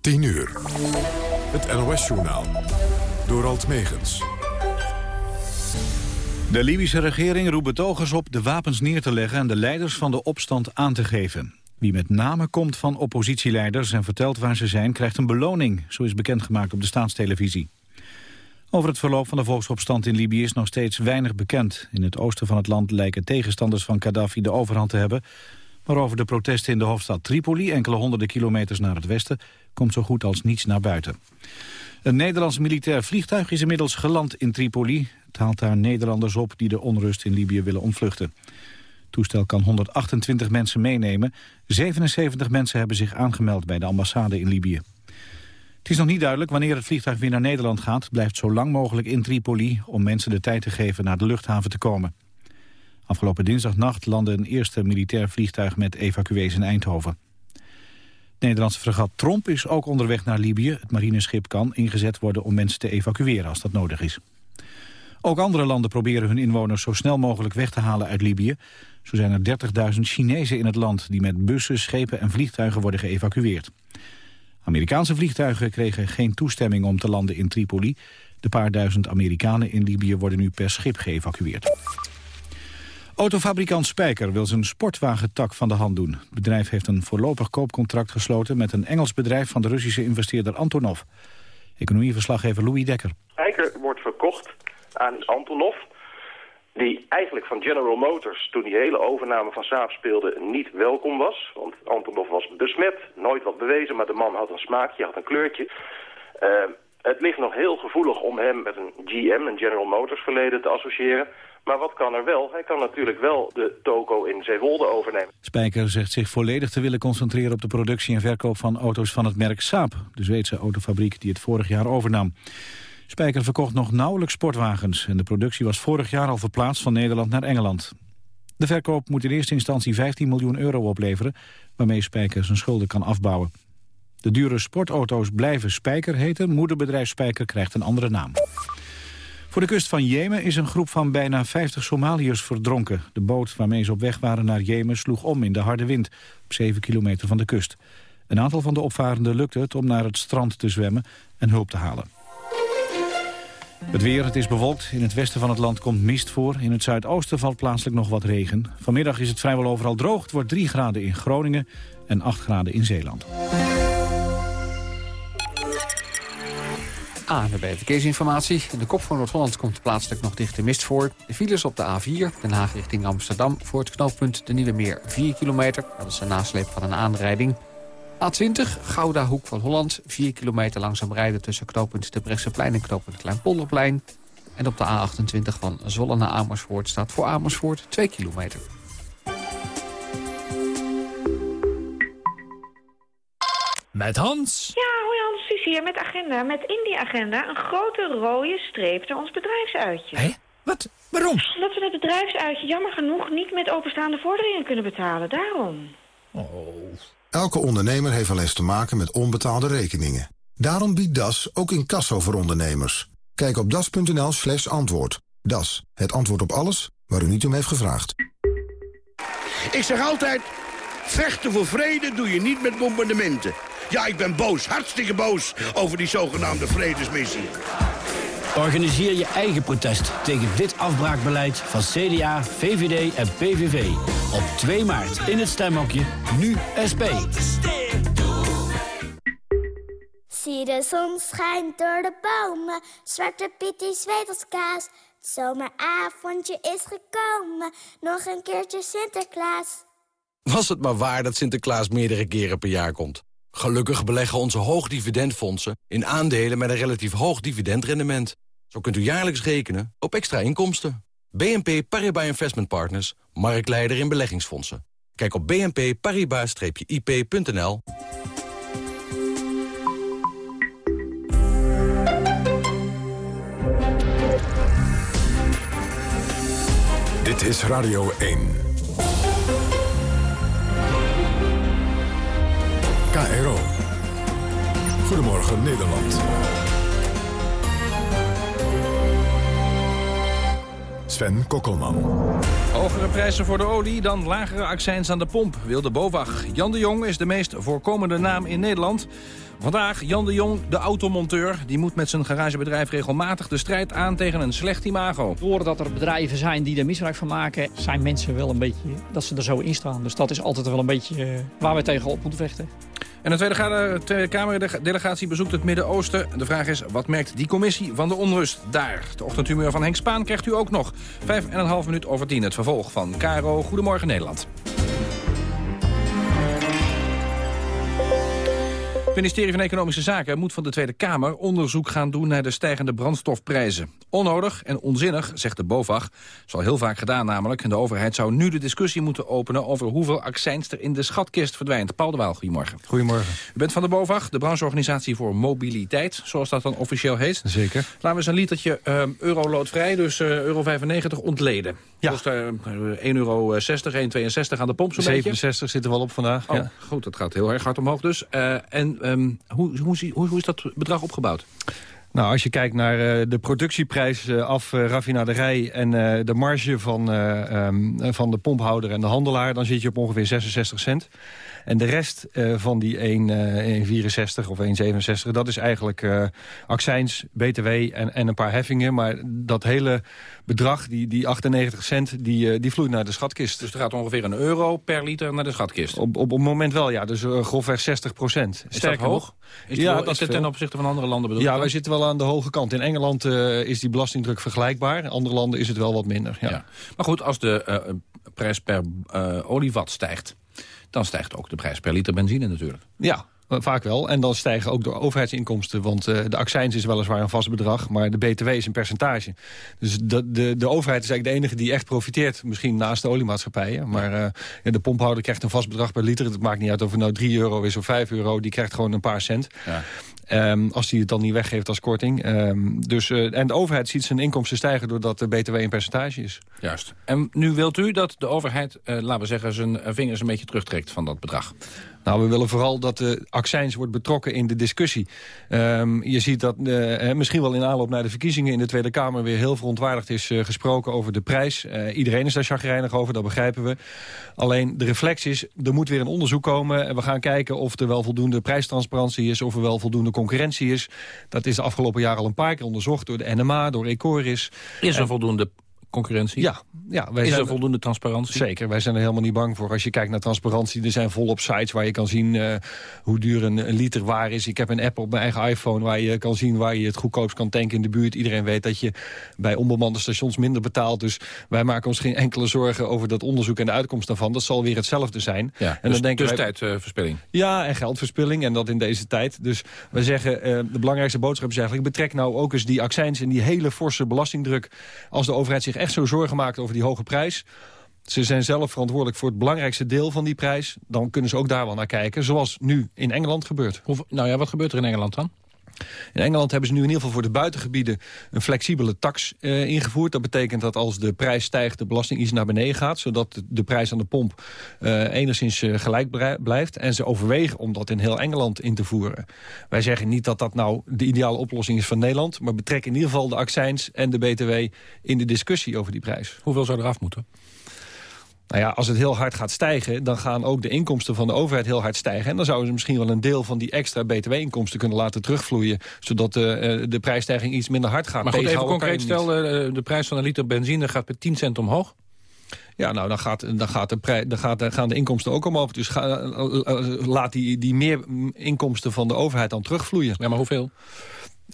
10 uur. Het NOS-journaal. Door Alt Megens. De Libische regering roept betogers op de wapens neer te leggen... en de leiders van de opstand aan te geven. Wie met name komt van oppositieleiders en vertelt waar ze zijn... krijgt een beloning, zo is bekendgemaakt op de staatstelevisie. Over het verloop van de volksopstand in Libië is nog steeds weinig bekend. In het oosten van het land lijken tegenstanders van Gaddafi de overhand te hebben... maar over de protesten in de hoofdstad Tripoli, enkele honderden kilometers naar het westen... komt zo goed als niets naar buiten. Een Nederlands militair vliegtuig is inmiddels geland in Tripoli. Het haalt daar Nederlanders op die de onrust in Libië willen ontvluchten. Het toestel kan 128 mensen meenemen. 77 mensen hebben zich aangemeld bij de ambassade in Libië. Het is nog niet duidelijk wanneer het vliegtuig weer naar Nederland gaat. Het blijft zo lang mogelijk in Tripoli om mensen de tijd te geven naar de luchthaven te komen. Afgelopen dinsdagnacht landde een eerste militair vliegtuig met evacuees in Eindhoven. Het Nederlandse fregat Tromp is ook onderweg naar Libië. Het marineschip kan ingezet worden om mensen te evacueren als dat nodig is. Ook andere landen proberen hun inwoners zo snel mogelijk weg te halen uit Libië. Zo zijn er 30.000 Chinezen in het land die met bussen, schepen en vliegtuigen worden geëvacueerd. Amerikaanse vliegtuigen kregen geen toestemming om te landen in Tripoli. De paar duizend Amerikanen in Libië worden nu per schip geëvacueerd. Autofabrikant Spijker wil zijn sportwagentak van de hand doen. Het bedrijf heeft een voorlopig koopcontract gesloten... met een Engels bedrijf van de Russische investeerder Antonov. Economieverslaggever Louis Dekker. Spijker wordt verkocht aan Antonov die eigenlijk van General Motors, toen die hele overname van Saab speelde, niet welkom was. Want Antonov was besmet, nooit wat bewezen, maar de man had een smaakje, had een kleurtje. Uh, het ligt nog heel gevoelig om hem met een GM, een General Motors verleden, te associëren. Maar wat kan er wel? Hij kan natuurlijk wel de toko in Zeewolde overnemen. Spijker zegt zich volledig te willen concentreren op de productie en verkoop van auto's van het merk Saab, de Zweedse autofabriek die het vorig jaar overnam. Spijker verkocht nog nauwelijks sportwagens... en de productie was vorig jaar al verplaatst van Nederland naar Engeland. De verkoop moet in eerste instantie 15 miljoen euro opleveren... waarmee Spijker zijn schulden kan afbouwen. De dure sportauto's blijven Spijker heten. Moederbedrijf Spijker krijgt een andere naam. Voor de kust van Jemen is een groep van bijna 50 Somaliërs verdronken. De boot waarmee ze op weg waren naar Jemen sloeg om in de harde wind... op 7 kilometer van de kust. Een aantal van de opvarenden lukte het om naar het strand te zwemmen en hulp te halen. Het weer, het is bewolkt. In het westen van het land komt mist voor. In het zuidoosten valt plaatselijk nog wat regen. Vanmiddag is het vrijwel overal droog. Het wordt 3 graden in Groningen en 8 graden in Zeeland. ANWB Verkeersinformatie. In de kop van Noord-Holland komt plaatselijk nog dichte mist voor. De files op de A4, Den Haag richting Amsterdam... voor het knooppunt de Nieuwe Meer 4 kilometer. Dat is een nasleep van een aanrijding. A20, Gouda Hoek van Holland. 4 kilometer langzaam rijden tussen knooppunt de Bresseplein en knooppunt Kleinpolderplein. En op de A28 van Zwolle naar Amersfoort staat voor Amersfoort 2 kilometer. Met Hans. Ja, hoi Hans, Suus hier met agenda. Met in die agenda een grote rode streep naar ons bedrijfsuitje. Hé? Wat? Waarom? Omdat we het bedrijfsuitje jammer genoeg niet met openstaande vorderingen kunnen betalen. Daarom. Oh. Elke ondernemer heeft wel eens te maken met onbetaalde rekeningen. Daarom biedt DAS ook incasso voor ondernemers. Kijk op das.nl slash antwoord. DAS, het antwoord op alles waar u niet om heeft gevraagd. Ik zeg altijd, vechten voor vrede doe je niet met bombardementen. Ja, ik ben boos, hartstikke boos over die zogenaamde vredesmissie. Organiseer je eigen protest tegen dit afbraakbeleid van CDA, VVD en PVV. Op 2 maart in het stemhokje, nu SP. Zie de zon schijnt door de bomen, Zwarte Piet die zweet als kaas. Het zomeravondje is gekomen, nog een keertje Sinterklaas. Was het maar waar dat Sinterklaas meerdere keren per jaar komt. Gelukkig beleggen onze hoogdividendfondsen in aandelen met een relatief hoog dividendrendement. Zo kunt u jaarlijks rekenen op extra inkomsten. BNP Paribas Investment Partners, marktleider in beleggingsfondsen. Kijk op bnpparibas-ip.nl. Dit is Radio 1. KRO. Goedemorgen Nederland. Sven Kokkelman. Hogere prijzen voor de olie dan lagere accijns aan de pomp, wil de BOVAG. Jan de Jong is de meest voorkomende naam in Nederland. Vandaag Jan de Jong, de automonteur. Die moet met zijn garagebedrijf regelmatig de strijd aan tegen een slecht imago. Doordat er bedrijven zijn die er misbruik van maken... zijn mensen wel een beetje dat ze er zo in staan. Dus dat is altijd wel een beetje eh, waar we tegen op moeten vechten. En de Tweede, Tweede Kamerdelegatie bezoekt het Midden-Oosten. De vraag is, wat merkt die commissie van de onrust daar? De ochtendhumeur van Henk Spaan krijgt u ook nog. Vijf en een half minuut over tien, het vervolg van Caro. Goedemorgen Nederland. Ministerie van Economische Zaken moet van de Tweede Kamer onderzoek gaan doen naar de stijgende brandstofprijzen. Onnodig en onzinnig, zegt de BOVAG. Is al heel vaak gedaan namelijk. En de overheid zou nu de discussie moeten openen over hoeveel accijns er in de schatkist verdwijnt. Paul de Waal, goedemorgen. Goedemorgen. U bent van de BOVAG, de brancheorganisatie voor mobiliteit, zoals dat dan officieel heet. Zeker. Laten we eens een litertje uh, euroloodvrij, dus uh, euro 95 ontleden. Ja. Kost uh, 1,60 euro, 1,62 aan de pomp zo'n 67 zit er wel op vandaag. Oh, ja. goed, dat gaat heel erg hard omhoog dus. Uh, en um, hoe, hoe, hoe, hoe is dat bedrag opgebouwd? Nou, als je kijkt naar uh, de productieprijs uh, af uh, raffinaderij... en de marge van, um, van de pomphouder en de handelaar... dan zit je op ongeveer 66 cent. En de rest van die 1,64 of 1,67... dat is eigenlijk accijns, btw en, en een paar heffingen. Maar dat hele bedrag, die, die 98 cent, die, die vloeit naar de schatkist. Dus er gaat ongeveer een euro per liter naar de schatkist? Op, op het moment wel, ja. Dus grofweg 60 procent. Is dat hoog? Is, ja, dat is het ten opzichte van andere landen bedoel Ja, wij zitten wel aan de hoge kant. In Engeland uh, is die belastingdruk vergelijkbaar. In andere landen is het wel wat minder. Ja. ja. Maar goed, als de uh, prijs per uh, olievat stijgt... dan stijgt ook de prijs per liter benzine natuurlijk. Ja, Vaak wel. En dan stijgen ook de overheidsinkomsten. Want uh, de accijns is weliswaar een vast bedrag, maar de BTW is een percentage. Dus de, de, de overheid is eigenlijk de enige die echt profiteert. Misschien naast de oliemaatschappijen. Maar ja, de pomphouder krijgt een vast bedrag per liter. Het maakt niet uit of het nou 3 euro is of 5 euro. Die krijgt gewoon een paar cent. Ja. Um, als hij het dan niet weggeeft als korting. Um, dus, uh, en de overheid ziet zijn inkomsten stijgen doordat de BTW een percentage is. Juist. En nu wilt u dat de overheid, uh, laten we zeggen, zijn vingers een beetje terugtrekt van dat bedrag? Nou, we willen vooral dat de accijns wordt betrokken in de discussie. Um, je ziet dat uh, misschien wel in aanloop naar de verkiezingen in de Tweede Kamer... weer heel verontwaardigd is uh, gesproken over de prijs. Uh, iedereen is daar chagrijnig over, dat begrijpen we. Alleen de reflex is, er moet weer een onderzoek komen... en we gaan kijken of er wel voldoende prijstransparantie is... of er wel voldoende concurrentie is. Dat is de afgelopen jaren al een paar keer onderzocht door de NMA, door Ecoris. Is er en, voldoende concurrentie? Ja. ja wij is zijn, er voldoende transparantie? Zeker, wij zijn er helemaal niet bang voor. Als je kijkt naar transparantie, er zijn volop sites waar je kan zien uh, hoe duur een, een, liter waar is. Ik heb een app op mijn eigen iPhone waar je kan zien waar je het goedkoopst kan tanken in de buurt. Iedereen weet dat je bij onbemande stations minder betaalt. Dus wij maken ons geen enkele zorgen over dat onderzoek en de uitkomst daarvan. Dat zal weer hetzelfde zijn. Ja, en dus, dan denken dus wij, tijdverspilling. Ja, en geldverspilling en dat in deze tijd. Dus we zeggen, uh, de belangrijkste boodschap is eigenlijk... betrek nou ook eens die accijns en die hele forse belastingdruk... als de overheid zich echt zo zorgen maakt over die hoge prijs... Ze zijn zelf verantwoordelijk voor het belangrijkste deel van die prijs. Dan kunnen ze ook daar wel naar kijken, zoals nu in Engeland gebeurt. Hoe, nou ja, wat gebeurt er in Engeland dan? In Engeland hebben ze nu in ieder geval voor de buitengebieden een flexibele tax uh, ingevoerd. Dat betekent dat als de prijs stijgt, de belasting iets naar beneden gaat. Zodat de prijs aan de pomp uh, enigszins uh, gelijk blijft. En ze overwegen om dat in heel Engeland in te voeren. Wij zeggen niet dat dat nou de ideale oplossing is van Nederland. Maar betrek in ieder geval de accijns en de BTW in de discussie over die prijs. Hoeveel zou eraf moeten? Nou ja, als het heel hard gaat stijgen, dan gaan ook de inkomsten van de overheid heel hard stijgen. En dan zouden ze misschien wel een deel van die extra btw-inkomsten kunnen laten terugvloeien. Zodat de, de prijsstijging iets minder hard gaat. Maar goed, even concreet stel, de prijs van een liter benzine gaat met 10 cent omhoog. Ja, nou, dan, gaat, dan, gaat de prij, dan, gaat, dan gaan de inkomsten ook omhoog. Dus ga, laat die, die meer inkomsten van de overheid dan terugvloeien. Ja, maar hoeveel?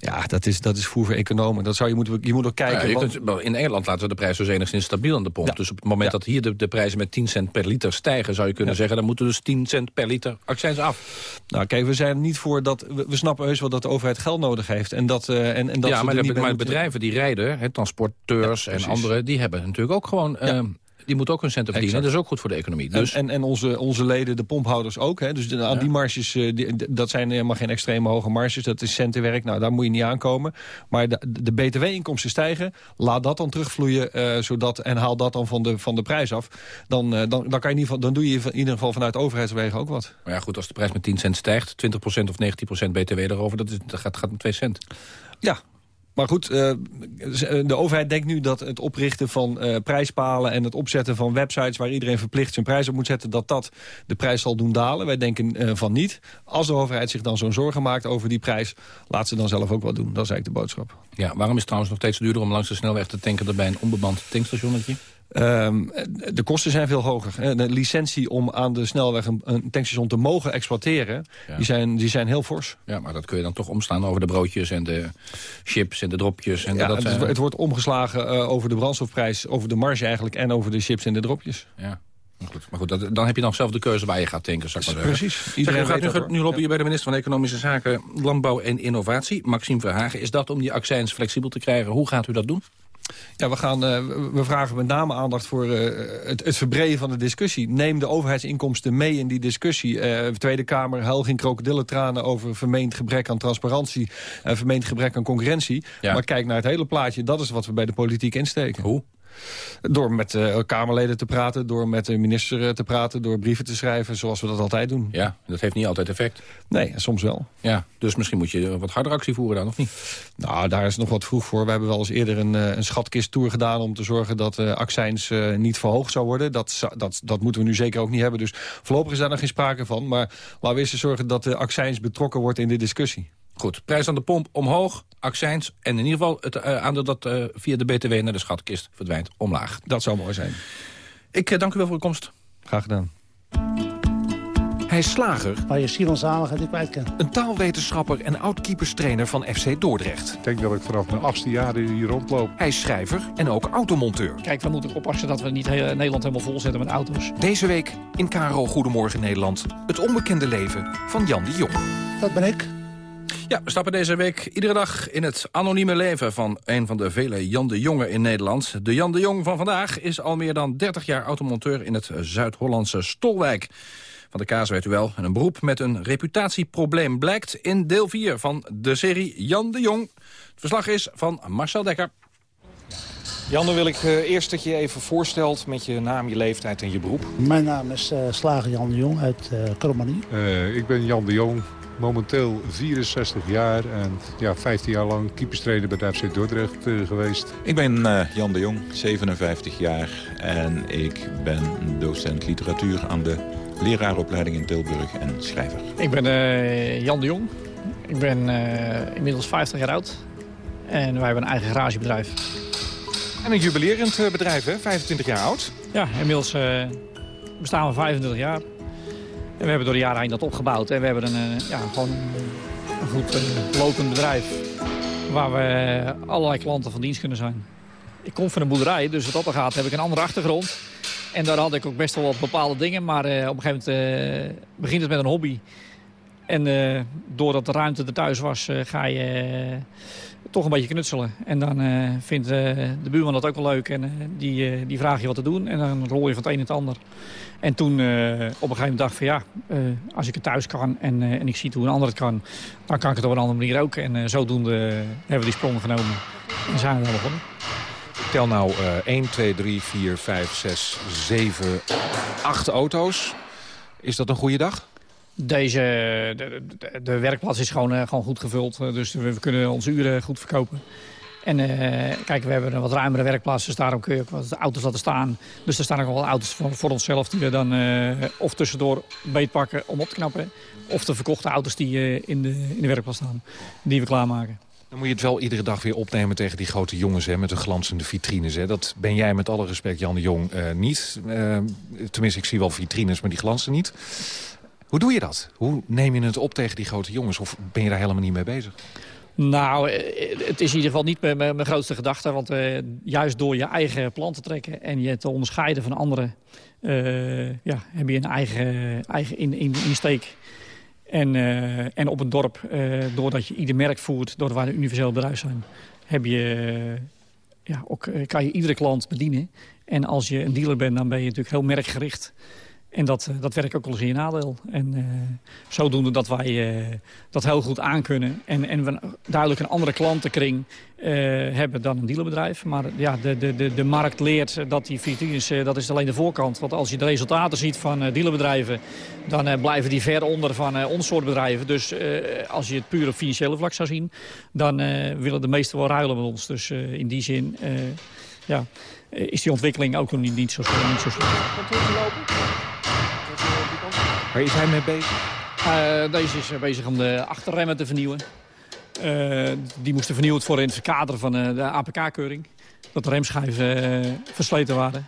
Ja, dat is, dat is voer voor economen. Dat zou je, moeten, je moet ook kijken. Ja, je kunt, in Engeland laten we de prijs dus enigszins stabiel aan de pomp. Ja. Dus op het moment ja. dat hier de, de prijzen met 10 cent per liter stijgen... zou je kunnen zeggen, dan moeten dus 10 cent per liter accijns af. Nou kijk, we zijn niet voor dat... We, we snappen heus wel dat de overheid geld nodig heeft. En dat, uh, en, en dat ja, maar, de, maar bedrijven die rijden, he, transporteurs en anderen... die hebben natuurlijk ook gewoon... Uh, die moeten ook hun centen verdienen. Dat is ook goed voor de economie. Dus... En, en, en onze, onze leden, de pomphouders ook. Hè? Dus de, aan ja. die marges, die, dat zijn helemaal geen extreme hoge marges. Dat is centenwerk. Nou, daar moet je niet aankomen. Maar de, de btw-inkomsten stijgen. Laat dat dan terugvloeien. Uh, zodat, en haal dat dan van de, van de prijs af. Dan, uh, dan, dan, kan je niet, dan doe je in ieder geval vanuit overheidswegen ook wat. Maar ja, goed, als de prijs met 10 cent stijgt... 20% of 19% btw erover, dat, is, dat gaat, gaat met 2 cent. Ja, Maar goed, uh, de overheid denkt nu dat het oprichten van uh, prijspalen... en het opzetten van websites waar iedereen verplicht zijn prijs op moet zetten... dat dat de prijs zal doen dalen. Wij denken uh, van niet. Als de overheid zich dan zo'n zorgen maakt over die prijs... laat ze dan zelf ook wat doen. Dat is eigenlijk de boodschap. Ja, waarom is het trouwens nog steeds duurder om langs de snelweg te tanken... dan bij een onbemand tankstationnetje? Um, de kosten zijn veel hoger. De licentie om aan de snelweg een, een tankstation te mogen exploiteren... Ja. Die, zijn, die zijn heel fors. Ja, maar dat kun je dan toch omslaan over de broodjes en de chips en de dropjes. En ja, dat het, het, wordt omgeslagen uh, over de brandstofprijs, over de marge eigenlijk... en over de chips en de dropjes. Ja. Maar goed, maar goed dat, dan heb je dan zelf de keuze waar je gaat tanken. Zeg maar Precies. Iedereen zeg, gaat nu, nu lobbyen ja. bij de minister van Economische Zaken, Landbouw en Innovatie, Maxime Verhagen. Is dat om die accijns flexibel te krijgen? Hoe gaat u dat doen? Ja, we, gaan, uh, we vragen met name aandacht voor uh, het, het verbreden van de discussie. Neem de overheidsinkomsten mee in die discussie. Uh, Tweede Kamer huil geen krokodillentranen over vermeend gebrek aan transparantie... en vermeend gebrek aan concurrentie. Ja. Maar kijk naar het hele plaatje, dat is wat we bij de politiek insteken. Hoe? Door met uh, Kamerleden te praten, door met de minister te praten... door brieven te schrijven, zoals we dat altijd doen. Ja, dat heeft niet altijd effect. Nee, soms wel. Ja, dus misschien moet je wat harder actie voeren dan, of niet? Nou, daar is nog wat vroeg voor. We hebben wel eens eerder een, een schatkisttour gedaan... om te zorgen dat uh, accijns uh, niet verhoogd zou worden. Dat, dat, dat moeten we nu zeker ook niet hebben. Dus voorlopig is daar nog geen sprake van. Maar laten we eens zorgen dat de accijns betrokken wordt in de discussie. Goed, prijs aan de pomp omhoog, accijns... en in ieder geval het uh, aandeel dat uh, via de BTW naar de schatkist verdwijnt omlaag. Dat zou mooi zijn. Ik uh, dank u wel voor uw komst. Graag gedaan. Hij is slager. Waar je Simon Zaligheid niet kwijt kan. Een taalwetenschapper en oud-keeperstrainer van FC Dordrecht. Ik denk dat ik vanaf mijn achtste jaar hier rondloop. Hij is schrijver en ook automonteur. Kijk, we moeten oppassen dat we niet heel, Nederland helemaal vol zetten met auto's. Deze week in Karo Goedemorgen Nederland. Het onbekende leven van Jan de Jong. Dat ben ik. Ja, we stappen deze week iedere dag in het anonieme leven van een van de vele Jan de Jonge in Nederland. De Jan de Jong van vandaag is al meer dan 30 jaar automonteur in het Zuid-Hollandse Stolwijk. Van de kaas weet u wel, en een beroep met een reputatieprobleem blijkt in deel 4 van de serie Jan de Jong. Het verslag is van Marcel Dekker. Jan, dan wil ik uh, eerst dat je je even voorstelt met je naam, je leeftijd en je beroep. Mijn naam is uh, Slager Jan de Jong uit uh, Krommanie. ik ben Jan de Jong, momenteel 64 jaar en ja, 15 jaar lang keeperstrainer bij de FC Dordrecht uh, geweest. Ik ben uh, Jan de Jong, 57 jaar en ik ben docent literatuur aan de leraaropleiding in Tilburg en schrijver. Ik ben uh, Jan de Jong. Ik ben inmiddels 50 jaar oud en wij hebben een eigen garagebedrijf. En een jubilerend bedrijf, hè? 25 jaar oud. Ja, inmiddels bestaan we 25 jaar. En we hebben door de jaren heen dat opgebouwd. En we hebben een, ja, gewoon een goed uh, lopend bedrijf. Waar we allerlei klanten van dienst kunnen zijn. Ik kom van een boerderij, dus wat dat gaat heb ik een andere achtergrond. En daar had ik ook best wel wat bepaalde dingen. Maar uh, op een gegeven moment uh, begint het met een hobby. En doordat de ruimte er thuis was, ga je toch een beetje knutselen. En dan vindt de buurman dat ook wel leuk. En die, die vraag je wat te doen. En dan rol je van het een het ander. En toen uh, op een gegeven moment dacht van ja, uh, als ik het thuis kan en, uh, en ik zie hoe een ander het kan, dan kan ik het op een andere manier ook. En zodoende hebben we die sprong genomen en zijn we begonnen. Tel nou 1, 2, 3, 4, 5, 6, 7, 8 auto's. Is dat een goede dag? Deze, de, werkplaats is gewoon, gewoon goed gevuld, dus we, kunnen onze uren goed verkopen. En uh, kijk, we hebben een wat ruimere werkplaats, dus daarom kun je ook wat auto's laten staan. Dus er staan ook wel auto's voor, voor onszelf die we dan of tussendoor beetpakken om op te knappen. Of de verkochte auto's die in, de, in de werkplaats staan, die we klaarmaken. Dan moet je het wel iedere dag weer opnemen tegen die grote jongens hè, met de glanzende vitrines. Hè. Dat ben jij met alle respect, Jan de Jong, niet. tenminste, ik zie wel vitrines, maar die glanzen niet. Hoe doe je dat? Hoe neem je het op tegen die grote jongens? Of ben je daar helemaal niet mee bezig? Nou, het is in ieder geval niet mijn, mijn grootste gedachte. Want uh, juist door je eigen plan te trekken en je te onderscheiden van anderen... Uh, ja, heb je een eigen, eigen in, in, insteek. En, en op een dorp, doordat je ieder merk voert... doordat wij een universeel bedrijf zijn... Heb je, ja, ook, kan je iedere klant bedienen. En als je een dealer bent, dan ben je natuurlijk heel merkgericht... En dat, eh, dat werkt ook wel eens in je nadeel. En uh, zodoende dat wij uh, dat heel goed aankunnen. En, en we duidelijk een andere klantenkring hebben dan een dealerbedrijf. Maar ja, de, de, de, de markt leert dat die vitrines, dat is alleen de voorkant. Want als je de resultaten ziet van dealerbedrijven... dan blijven die ver onder van ons soort bedrijven. Dus als je het puur op financiële vlak zou zien... dan willen de meesten wel ruilen met ons. Dus in die zin ja, is die ontwikkeling ook nog niet, niet, zo, niet zo slecht. Waar is hij mee bezig? Uh, deze is bezig om de achterremmen te vernieuwen. Uh, die moesten vernieuwd worden in het verkaderen van uh, de APK-keuring. Dat de remschijven versleten waren.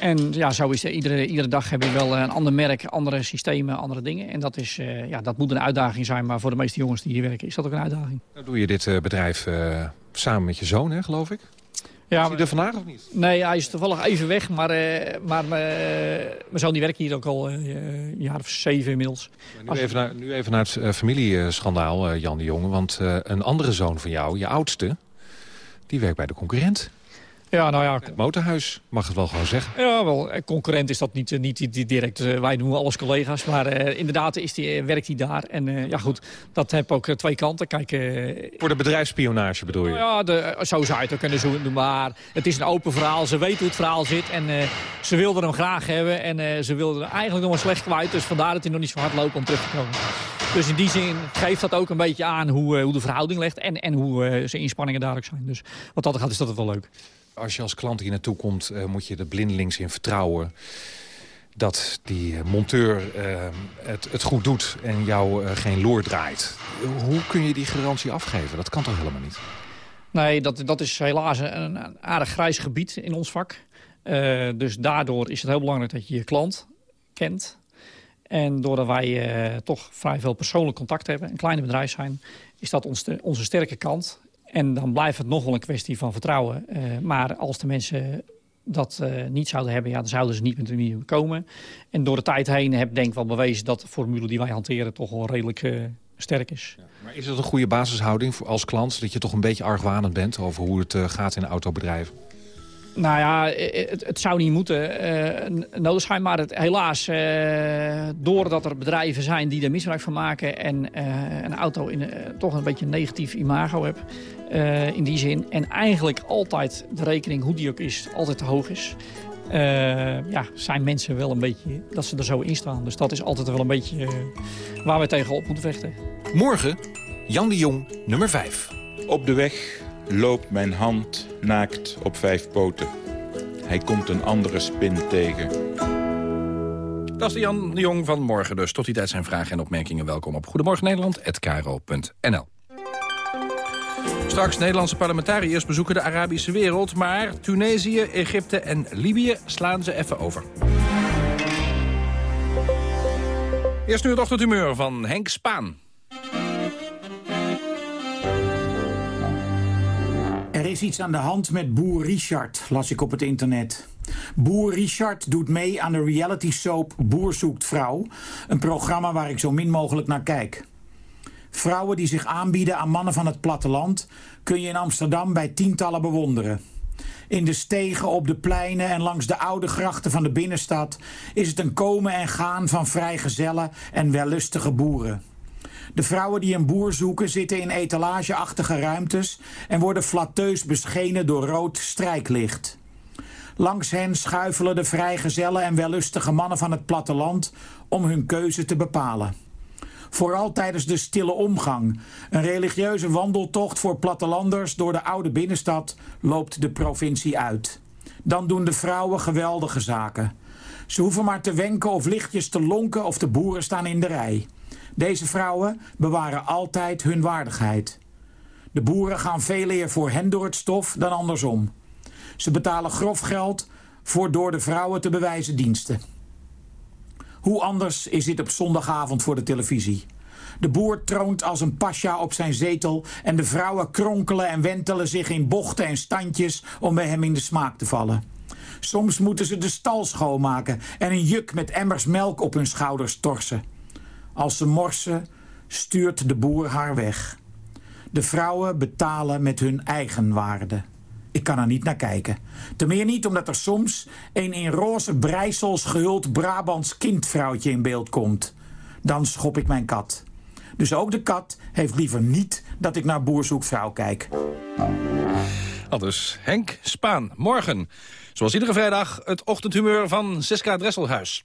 En ja, zo is het. Iedere, iedere dag heb je wel een ander merk, andere systemen, andere dingen. En dat, is, ja, dat moet een uitdaging zijn, maar voor de meeste jongens die hier werken is dat ook een uitdaging. Nou doe je dit bedrijf samen met je zoon, hè, geloof ik? Ja, is hij er vandaag of niet? Nee, hij is toevallig even weg. Maar, uh, maar uh, mijn zoon die werkt hier ook al uh, een jaar of zeven inmiddels. Nu even, naar, nu even naar het familieschandaal, Jan de Jonge. Want een andere zoon van jou, je oudste, die werkt bij de concurrent. Ja, nou ja. Het motorhuis, mag het wel gewoon zeggen. Ja, wel, concurrent is dat niet, eh, niet direct. Eh, wij doen alles collega's, maar uh, inderdaad is die, werkt hij daar. En uh, ja goed, dat heeft ook twee kanten. Kijk, Voor de bedrijfsspionage bedoel je? Ja, de, zo zou je het ook kunnen doen. Maar het is een open verhaal. Ze weten hoe het verhaal zit. En ze wilden hem graag hebben. En ze wilden er eigenlijk nog maar slecht kwijt. Dus vandaar dat hij nog niet zo hard loopt om terug te komen. Dus in die zin geeft dat ook een beetje aan hoe, hoe de verhouding ligt. En, en hoe zijn inspanningen daar ook zijn. Dus wat dat gaat is dat het wel leuk. Als je als klant hier naartoe komt, uh, moet je er blindelings in vertrouwen dat die eh, monteur uh, het, het, goed doet en jou geen loor draait. Hoe kun je die garantie afgeven? Dat kan toch helemaal niet? Nee, dat, dat is helaas een, een aardig grijs gebied in ons vak. dus daardoor is het heel belangrijk dat je je klant kent. En doordat wij toch vrij veel persoonlijk contact hebben, een kleine bedrijf zijn... is dat ons onze sterke kant. En dan blijft het nog wel een kwestie van vertrouwen. Uh, maar als de mensen dat uh, niet zouden hebben, ja, dan zouden ze niet met de nieuwe komen. En door de tijd heen heb denk ik wel bewezen dat de formule die wij hanteren toch wel redelijk uh, sterk is. Ja, maar is dat een goede basishouding voor als klant? Dat je toch een beetje argwanend bent over hoe het gaat in autobedrijven? Nou ja, het, het, zou niet moeten uh, nodig zijn. Maar het, helaas, uh, doordat er bedrijven zijn die er misbruik van maken... en uh, een auto in, toch een beetje een negatief imago hebt in die zin... en eigenlijk altijd de rekening, hoe die ook is, altijd te hoog is... ja, zijn mensen wel een beetje dat ze er zo in staan. Dus dat is altijd wel een beetje waar we tegenop moeten vechten. Morgen, Jan de Jong, nummer 5. Op de weg loopt mijn hand naakt op vijf poten. Hij komt een andere spin tegen. Dat is Jan de Jong van morgen dus. Tot die tijd zijn vragen en opmerkingen welkom op Goedemorgen Nederland@kro.nl. Straks Nederlandse parlementariërs bezoeken de Arabische wereld... maar Tunesië, Egypte en Libië slaan ze even over. Eerst nu het ochtendhumeur van Henk Spaan. Is iets aan de hand met boer Richard, las ik op het internet. Boer Richard doet mee aan de reality soap Boer zoekt vrouw. Een programma waar ik zo min mogelijk naar kijk. Vrouwen die zich aanbieden aan mannen van het platteland... kun je in Amsterdam bij tientallen bewonderen. In de stegen, op de pleinen en langs de oude grachten van de binnenstad... is het een komen en gaan van vrijgezellen en wellustige boeren. De vrouwen die een boer zoeken zitten in etalageachtige ruimtes en worden flatteus beschenen door rood strijklicht. Langs hen schuifelen de vrijgezellen en wellustige mannen van het platteland om hun keuze te bepalen. Vooral tijdens de stille omgang, een religieuze wandeltocht voor plattelanders door de oude binnenstad, loopt de provincie uit. Dan doen de vrouwen geweldige zaken. Ze hoeven maar te wenken of lichtjes te lonken of de boeren staan in de rij. Deze vrouwen bewaren altijd hun waardigheid. De boeren gaan veel eer voor hen door het stof dan andersom. Ze betalen grof geld voor door de vrouwen te bewijzen diensten. Hoe anders is dit op zondagavond voor de televisie? De boer troont als een pasja op zijn zetel en de vrouwen kronkelen en wentelen zich in bochten en standjes om bij hem in de smaak te vallen. Soms moeten ze de stal schoonmaken en een juk met emmers melk op hun schouders torsen. Als ze morsen, stuurt de boer haar weg. De vrouwen betalen met hun eigen waarde. Ik kan er niet naar kijken. Ten meer niet omdat er soms een in roze breisels gehuld Brabants kindvrouwtje in beeld komt. Dan schop ik mijn kat. Dus ook de kat heeft liever niet dat ik naar Boer zoekt vrouw kijk. Al dus Henk Spaan. Morgen, zoals iedere vrijdag, het ochtendhumeur van Siska Dresselhuis.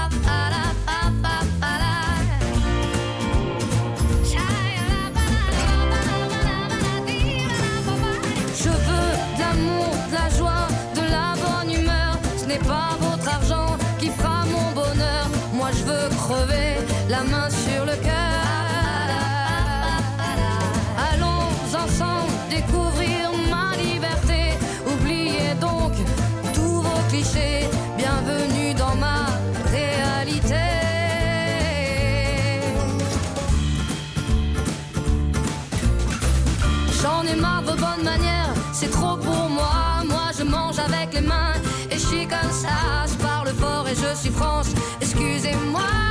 N'est pas votre argent qui fera mon bonheur. Moi je veux crever la main sur le cœur. Allons ensemble découvrir ma liberté. Oubliez donc tous vos clichés. Bienvenue dans ma réalité. J'en ai marre de vos bonnes manières, c'est trop pour moi. Moi je mange avec les mains ça. Je parle fort et je suis France, excusez-moi.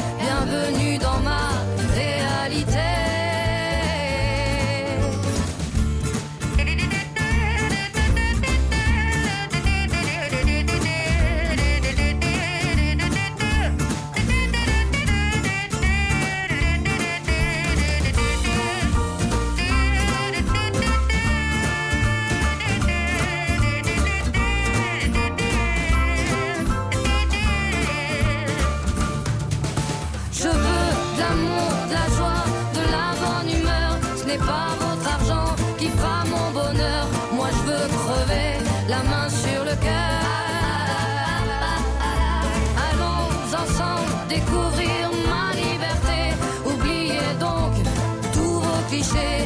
Clichés.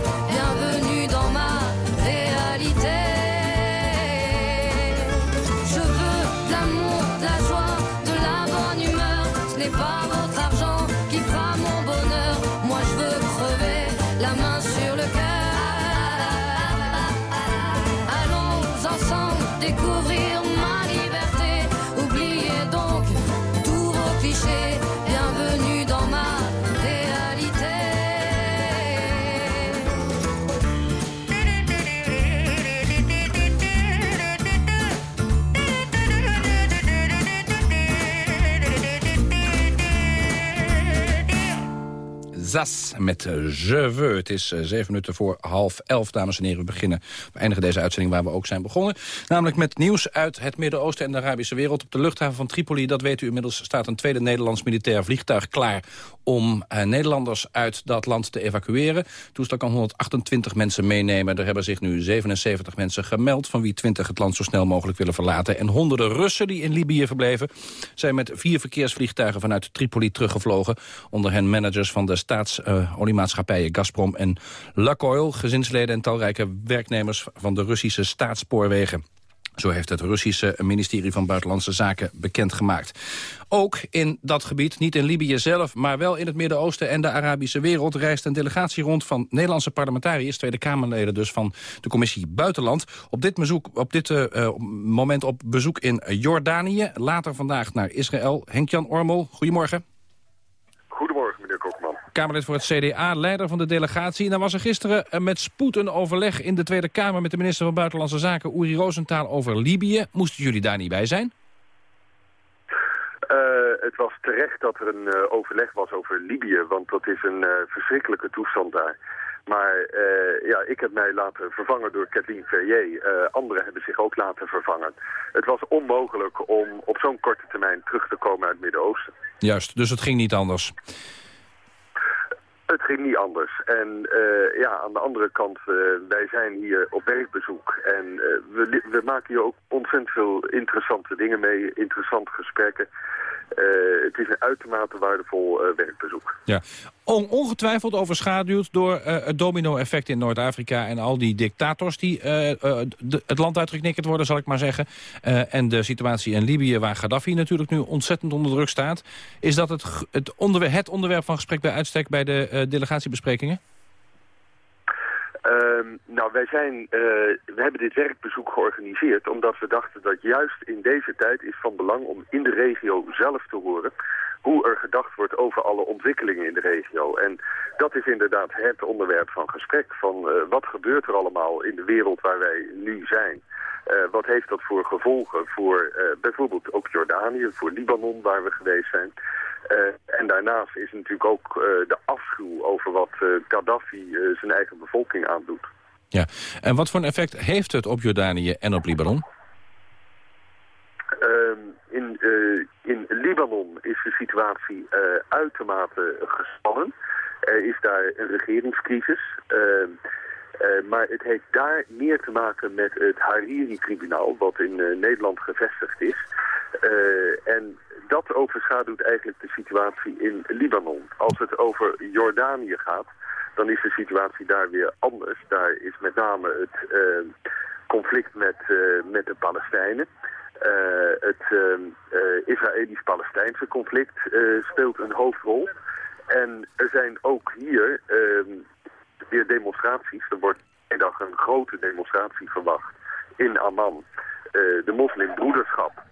Met eh, Je veux. Het is eh, zeven minuten voor half elf, dames en heren. We beginnen, we eindigen deze uitzending waar we ook zijn begonnen. Namelijk met nieuws uit het Midden-Oosten en de Arabische wereld. Op de luchthaven van Tripoli, dat weet u inmiddels, staat een tweede Nederlands militair vliegtuig klaar om eh, Nederlanders uit dat land te evacueren. Het toestel kan 128 mensen meenemen. Er hebben zich nu 77 mensen gemeld... van wie 20 het land zo snel mogelijk willen verlaten. En honderden Russen die in Libië verbleven... zijn met vier verkeersvliegtuigen vanuit Tripoli teruggevlogen. Onder hen managers van de staatsoliemaatschappijen Gazprom en Lukoil... gezinsleden en talrijke werknemers van de Russische staatsspoorwegen. Zo heeft het Russische ministerie van Buitenlandse Zaken bekendgemaakt. Ook in dat gebied, niet in Libië zelf, maar wel in het Midden-Oosten en de Arabische wereld... reist een delegatie rond van Nederlandse parlementariërs, Tweede Kamerleden dus van de commissie Buitenland. Op dit, dit uh, moment op bezoek in Jordanië, later vandaag naar Israël. Henk-Jan Ormel, goedemorgen. Kamerlid voor het CDA, leider van de delegatie. En dan was er gisteren eh, met spoed een overleg in de Tweede Kamer... met de minister van Buitenlandse Zaken, Uri Rosenthal, over Libië. Moesten jullie daar niet bij zijn? Uh, het was terecht dat er een uh, overleg was over Libië, want dat is een uh, verschrikkelijke toestand daar. Maar ja, ik heb mij laten vervangen door Kathleen Verrier. anderen hebben zich ook laten vervangen. Het was onmogelijk om op zo'n korte termijn terug te komen uit het Midden-Oosten. Juist, dus het ging niet anders. Het ging niet anders. En uh, ja, aan de andere kant, uh, wij zijn hier op werkbezoek. En uh, we, we, maken hier ook ontzettend veel interessante dingen mee, interessante gesprekken. het is een uitermate waardevol werkbezoek. Ja, ongetwijfeld overschaduwd door het domino-effect in Noord-Afrika... en al die dictators die de, het land uitgeknikkerd worden, zal ik maar zeggen. en de situatie in Libië, waar Gaddafi natuurlijk nu ontzettend onder druk staat. Is dat het, het, onderwerp, het onderwerp van gesprek bij uitstek bij de delegatiebesprekingen? Uh, nou, wij zijn, we hebben dit werkbezoek georganiseerd omdat we dachten dat juist in deze tijd is van belang om in de regio zelf te horen hoe er gedacht wordt over alle ontwikkelingen in de regio. En dat is inderdaad het onderwerp van gesprek, van uh, wat gebeurt er allemaal in de wereld waar wij nu zijn. Uh, wat heeft dat voor gevolgen voor bijvoorbeeld ook Jordanië, voor Libanon waar we geweest zijn. Uh, en daarnaast is natuurlijk ook de afschuw over wat Gaddafi zijn eigen bevolking aandoet. Ja, en wat voor een effect heeft het op Jordanië en op Libanon? Ehm, in, in Libanon is de situatie uitermate gespannen. Er is daar een regeringscrisis. Ehm, maar het heeft daar meer te maken met het Hariri-tribunaal, wat in Nederland gevestigd is. en dat overschaduwt eigenlijk de situatie in Libanon. Als het over Jordanië gaat, dan is de situatie daar weer anders. Daar is met name het conflict met, met de Palestijnen. Uh, het Israëlisch-Palestijnse conflict speelt een hoofdrol. En er zijn ook hier ehm, weer demonstraties. Er wordt een dag een grote demonstratie verwacht in Amman. de moslimbroederschap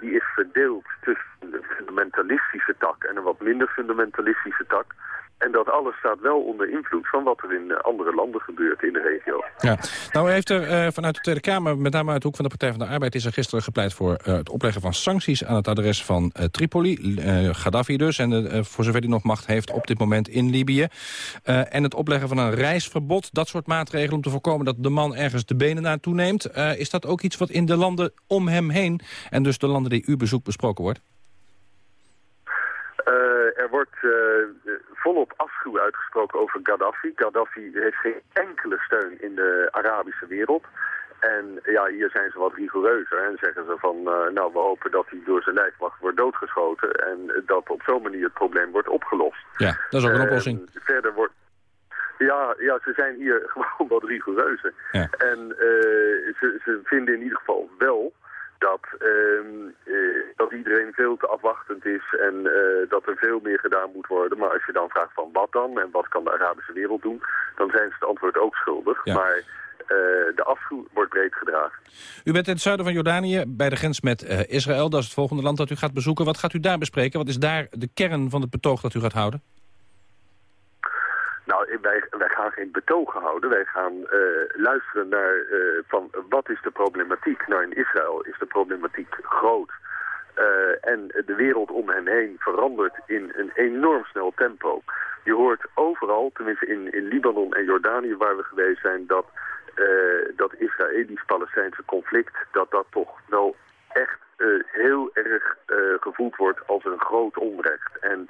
die is verdeeld tussen een fundamentalistische tak en een wat minder fundamentalistische tak. En dat alles staat wel onder invloed van wat er in eh, andere landen gebeurt in de regio. Ja. Nou heeft er uh, vanuit de Tweede Kamer, met name uit de hoek van de Partij van de Arbeid... is er gisteren gepleit voor uh, het opleggen van sancties aan het adres van Tripoli. Gaddafi dus, en voor zover hij nog macht heeft op dit moment in Libië. en het opleggen van een reisverbod, dat soort maatregelen... om te voorkomen dat de man ergens de benen naartoe neemt. is dat ook iets wat in de landen om hem heen... en dus de landen die u bezoekt besproken wordt? Er wordt volop afschuw uitgesproken over Gaddafi. Gaddafi heeft geen enkele steun in de Arabische wereld. En ja, hier zijn ze wat rigoureuzer en zeggen ze van... Uh, nou, we hopen dat hij door zijn lijfwacht wordt doodgeschoten... en dat op zo'n manier het probleem wordt opgelost. Ja, dat is ook een oplossing. verder wordt... Ja, ja, ze zijn hier gewoon wat rigoureuzer. Ja. En ze, ze vinden in ieder geval wel dat, uh, uh, dat iedereen veel te afwachtend is en uh, dat er veel meer gedaan moet worden. Maar als je dan vraagt van wat dan en wat kan de Arabische wereld doen, dan zijn ze het antwoord ook schuldig. Ja. Maar uh, de afschuw wordt breed gedragen. U bent in het zuiden van Jordanië, bij de grens met uh, Israël. Dat is het volgende land dat u gaat bezoeken. Wat gaat u daar bespreken? Wat is daar de kern van het betoog dat u gaat houden? Nou, wij, wij gaan geen betogen houden. Wij gaan uh, luisteren naar uh, van wat is de problematiek. Nou, in Israël is de problematiek groot. Uh, en de wereld om hen heen verandert in een enorm snel tempo. Je hoort overal, tenminste in, in Libanon en Jordanië waar we geweest zijn... dat dat Israëlisch-Palestijnse conflict, dat dat toch wel echt heel erg gevoeld wordt als een groot onrecht. En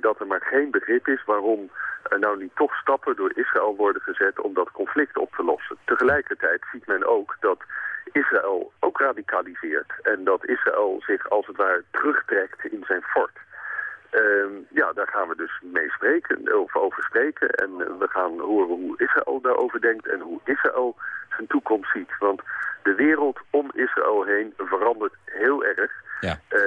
dat er maar geen begrip is waarom er nou niet toch stappen door Israël worden gezet om dat conflict op te lossen. Tegelijkertijd ziet men ook dat Israël ook radicaliseert en dat Israël zich als het ware terugtrekt in zijn fort. Uh, ja, daar gaan we dus mee spreken, of over spreken. En we gaan horen hoe Israël daarover denkt en hoe Israël zijn toekomst ziet. Want de wereld om Israël heen verandert heel erg. Ja. Uh,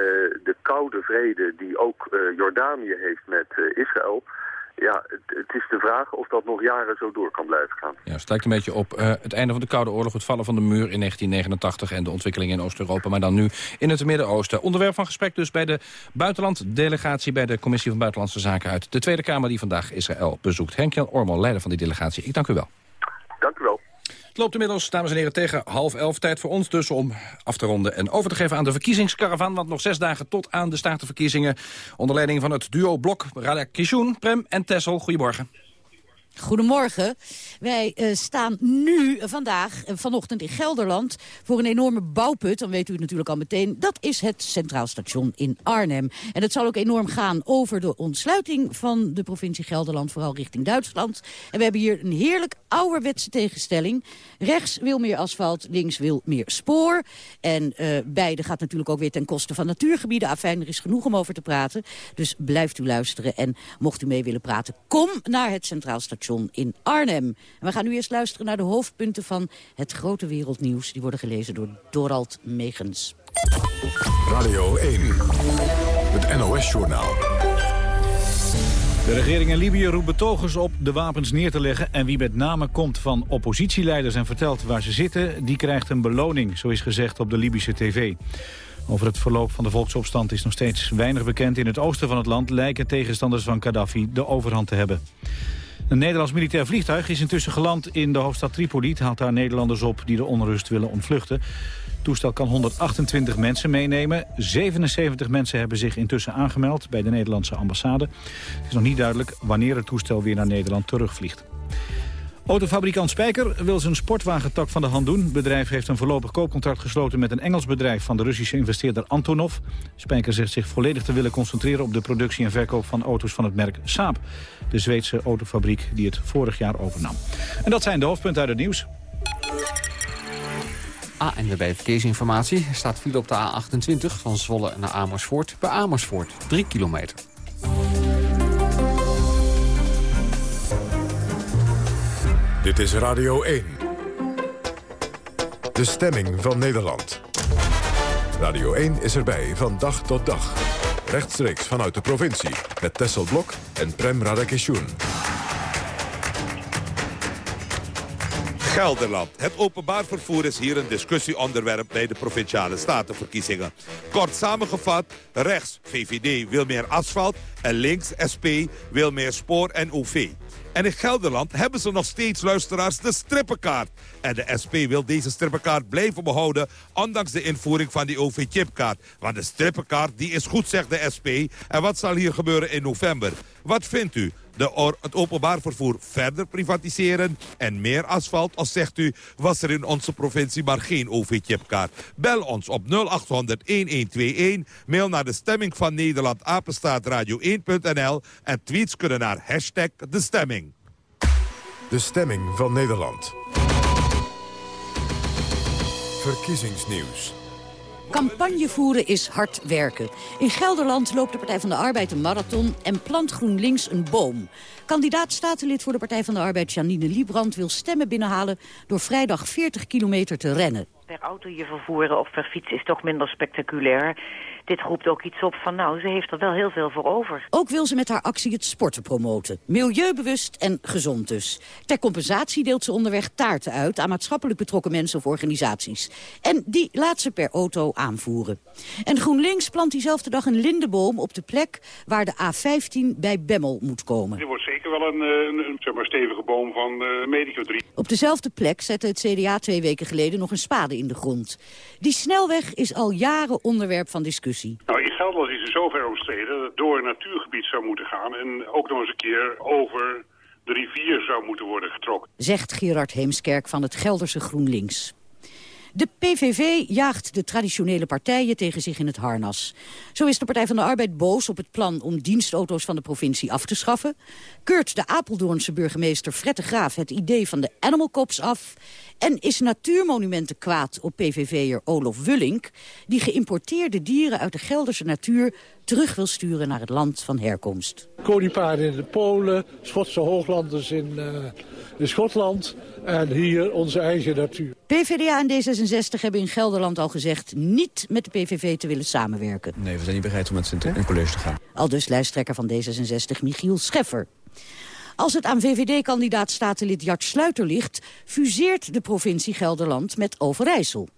de koude vrede die ook uh, Jordanië heeft met uh, Israël ja, het, het, is de vraag of dat nog jaren zo door kan blijven gaan. Ja, het lijkt een beetje op uh, het einde van de Koude Oorlog... het vallen van de muur in 1989 en de ontwikkelingen in Oost-Europa... maar dan nu in het Midden-Oosten. Onderwerp van gesprek dus bij de buitenlanddelegatie... bij de Commissie van Buitenlandse Zaken uit de Tweede Kamer... die vandaag Israël bezoekt. Henk-Jan Ormel, leider van die delegatie. Ik dank u wel. Het loopt inmiddels, dames en heren, tegen half elf. Tijd voor ons dus om af te ronden en over te geven aan de verkiezingskaravan. Want nog zes dagen tot aan de statenverkiezingen. Onder leiding van het duo Blok, Radek Kishun, Prem en Tessel. Goedemorgen. Goedemorgen. Wij uh, staan nu, uh, vandaag, uh, vanochtend in Gelderland... voor een enorme bouwput, dan weet u het natuurlijk al meteen. Dat is het Centraal Station in Arnhem. En het zal ook enorm gaan over de ontsluiting van de provincie Gelderland... vooral richting Duitsland. En we hebben hier een heerlijk ouderwetse tegenstelling. Rechts wil meer asfalt, links wil meer spoor. En beide gaat natuurlijk ook weer ten koste van natuurgebieden. Afijn, er is genoeg om over te praten. Dus blijft u luisteren. En mocht u mee willen praten, kom naar het Centraal Station in Arnhem. En we gaan nu eerst luisteren naar de hoofdpunten van het grote wereldnieuws. Die worden gelezen door Dorald Megens. Radio 1, het NOS-journaal. De regering in Libië roept betogers op de wapens neer te leggen... en wie met name komt van oppositieleiders en vertelt waar ze zitten... die krijgt een beloning, zo is gezegd op de Libische tv. Over het verloop van de volksopstand is nog steeds weinig bekend. In het oosten van het land lijken tegenstanders van Gaddafi de overhand te hebben. Een Nederlands militair vliegtuig is intussen geland in de hoofdstad Tripoli. Het haalt daar Nederlanders op die de onrust willen ontvluchten. Het toestel kan 128 mensen meenemen. 77 mensen hebben zich intussen aangemeld bij de Nederlandse ambassade. Het is nog niet duidelijk wanneer het toestel weer naar Nederland terugvliegt. Autofabrikant Spijker wil zijn sportwagentak van de hand doen. Het bedrijf heeft een voorlopig koopcontract gesloten met een Engels bedrijf van de Russische investeerder Antonov. Spijker zegt zich volledig te willen concentreren op de productie en verkoop van auto's van het merk Saab. De Zweedse autofabriek die het vorig jaar overnam. En dat zijn de hoofdpunten uit het nieuws. ANWB Verkeersinformatie staat file op de A28 van Zwolle naar Amersfoort. Bij Amersfoort 3 kilometer. Dit is Radio 1. De stemming van Nederland. Radio 1 is erbij van dag tot dag. Rechtstreeks vanuit de provincie. Met Tessel Blok en Prem Radakishun. Gelderland. Het openbaar vervoer is hier een discussieonderwerp bij de provinciale statenverkiezingen. Kort samengevat, rechts VVD wil meer asfalt en links SP wil meer spoor en OV. En in Gelderland hebben ze nog steeds luisteraars de strippenkaart. En de SP wil deze strippenkaart blijven behouden... ondanks de invoering van die OV-chipkaart. Want de strippenkaart die is goed, zegt de SP. En wat zal hier gebeuren in november? Wat vindt u? De het openbaar vervoer verder privatiseren en meer asfalt? Of zegt u, was er in onze provincie maar geen OV-chipkaart? Bel ons op 0800-1121, mail naar de stemming van Nederland, apenstaatradio1.nl en tweets kunnen naar hashtag de stemming. De stemming van Nederland. Verkiezingsnieuws. Campagne voeren is hard werken. In Gelderland loopt de Partij van de Arbeid een marathon... en plant GroenLinks een boom. Kandidaat statenlid voor de Partij van de Arbeid Janine Liebrand... wil stemmen binnenhalen door vrijdag 40 kilometer te rennen. Per auto je vervoeren of per fiets is toch minder spectaculair dit roept ook iets op van nou, ze heeft er wel heel veel voor over. Ook wil ze met haar actie het sporten promoten. Milieubewust en gezond dus. Ter compensatie deelt ze onderweg taarten uit aan maatschappelijk betrokken mensen of organisaties. En die laat ze per auto aanvoeren. En GroenLinks plant diezelfde dag een lindenboom op de plek waar de A15 bij Bemmel moet komen. Er wordt zeker wel een, eh, een, een zeg maar, stevige boom van uh, Medico 3. Op dezelfde plek zette het CDA twee weken geleden nog een spade in de grond. Die snelweg is al jaren onderwerp van discussie. Nou, in Gelderland is er zover omstreden dat het door een natuurgebied zou moeten gaan... en ook nog eens een keer over de rivier zou moeten worden getrokken. Zegt Gerard Heemskerk van het Gelderse GroenLinks. De PVV jaagt de traditionele partijen tegen zich in het harnas. Zo is de Partij van de Arbeid boos op het plan om dienstauto's van de provincie af te schaffen. Keurt de Apeldoornse burgemeester Frette Graaf het idee van de Animal Cops af. En is Natuurmonumenten kwaad op PVV'er Olof Wullink... die geïmporteerde dieren uit de Gelderse natuur terug wil sturen naar het land van herkomst. Koniepaarden in de Polen, Schotse hooglanders in, uh, in Schotland en hier onze eigen natuur. PvdA en D66 hebben in Gelderland al gezegd niet met de PVV te willen samenwerken. Nee, we zijn niet bereid om met ze in college te gaan. Al dus lijsttrekker van D66 Michiel Scheffer. Als het aan VVD-kandidaat statenlid Jart Sluiter ligt... fuseert de provincie Gelderland met Overijssel.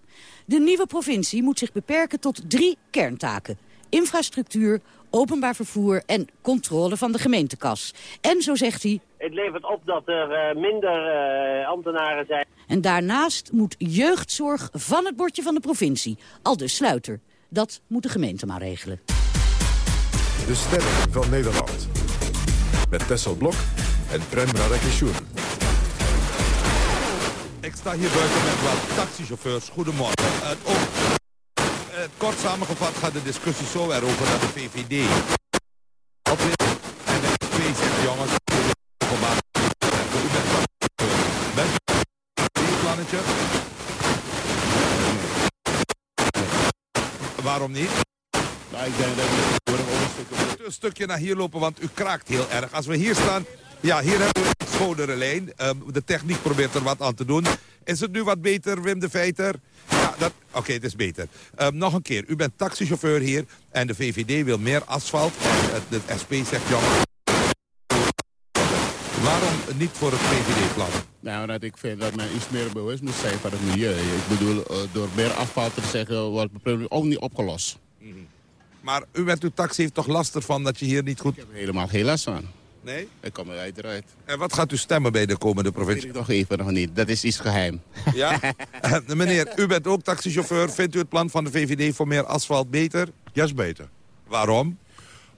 De nieuwe provincie moet zich beperken tot drie kerntaken. Infrastructuur, openbaar vervoer en controle van de gemeentekas. En, zo zegt hij... Het levert op dat er uh, minder uh, ambtenaren zijn. En daarnaast moet jeugdzorg van het bordje van de provincie. Al de sluiter. Dat moet de gemeente maar regelen. De stemming van Nederland. Met Tessel Blok en Prem Radakishun. Ik sta hier buiten met wat taxichauffeurs. Goedemorgen. Uh, ook, kort samengevat gaat de discussie zo erover naar de VVD. En de twee zegt jongens, Bent u een plannetje? Waarom niet? Nou, ik denk dat we een stukje naar hier lopen, want u kraakt heel erg. Als we hier staan, ja, hier hebben we een schonere lijn. De techniek probeert er wat aan te doen. Is het nu wat beter, Wim de Veiter? Ja, dat... Oké, het is beter. Um, nog een keer, u bent taxichauffeur hier en de VVD wil meer asfalt. En de SP zegt, jongen, waarom niet voor het VVD-plan? Nou, dat ik vind dat men iets meer bewust moet zijn van het milieu. Ik bedoel, uh, door meer afval te zeggen wordt het probleem ook niet opgelost. Mm -hmm. Maar u met uw taxi heeft toch last ervan dat je hier niet goed... Ik heb helemaal geen last van. Nee? Ik kom eruit eruit. En wat gaat u stemmen bij de komende provincie? Dat weet ik nog even nog niet. Dat is iets geheim. Ja? meneer, u bent ook taxichauffeur. Vindt u het plan van de VVD voor meer asfalt beter? Ja, is beter. Waarom?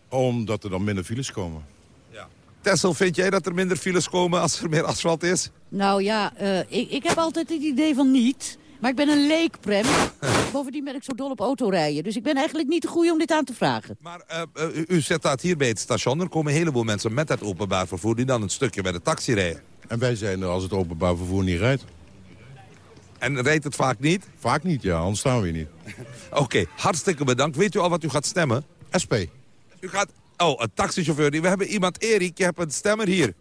Omdat er dan minder files komen. Ja. Tessel, vind jij dat er minder files komen als er meer asfalt is? Nou ja, uh, ik, ik heb altijd het idee van niet... Maar ik ben een leekprem. Bovendien ben ik zo dol op autorijden. Dus ik ben eigenlijk niet de goede om dit aan te vragen. Maar uh, uh, u zet dat hier bij het station. Er komen een heleboel mensen met het openbaar vervoer... die dan een stukje bij de taxi rijden. En wij zijn er als het openbaar vervoer niet rijdt. En rijdt het vaak niet? Vaak niet, ja. Anders staan we hier niet. Oké, okay, hartstikke bedankt. Weet u al wat u gaat stemmen? SP. U gaat... Oh, een taxichauffeur. We hebben iemand, Erik. Je hebt een stemmer hier.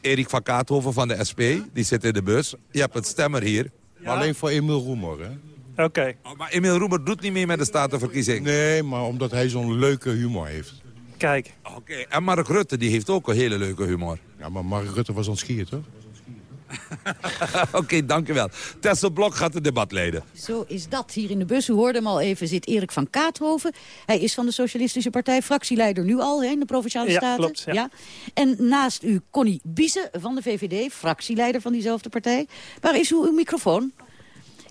Erik van Kaathoven van de SP, die zit in de bus. Je hebt een stemmer hier. Maar alleen voor Emil Roemer, hè? Oké. Okay. Oh, maar Emil Roemer doet niet meer met de statenverkiezing. Nee, maar omdat hij zo'n leuke humor heeft. Kijk. Oké, okay. en Mark Rutte, die heeft ook een hele leuke humor. Ja, maar Mark Rutte was ontschier, toch? Oké, okay, dank u wel. Tessel Blok gaat het debat leiden. Zo is dat. Hier in de bus, u hoorde hem al even, zit Erik van Kaathoven. Hij is van de Socialistische Partij, fractieleider nu al hè, in de Provinciale ja, Staten. Klopt, ja. ja. En naast u Connie Biese van de VVD, fractieleider van diezelfde partij. Waar is uw, uw microfoon?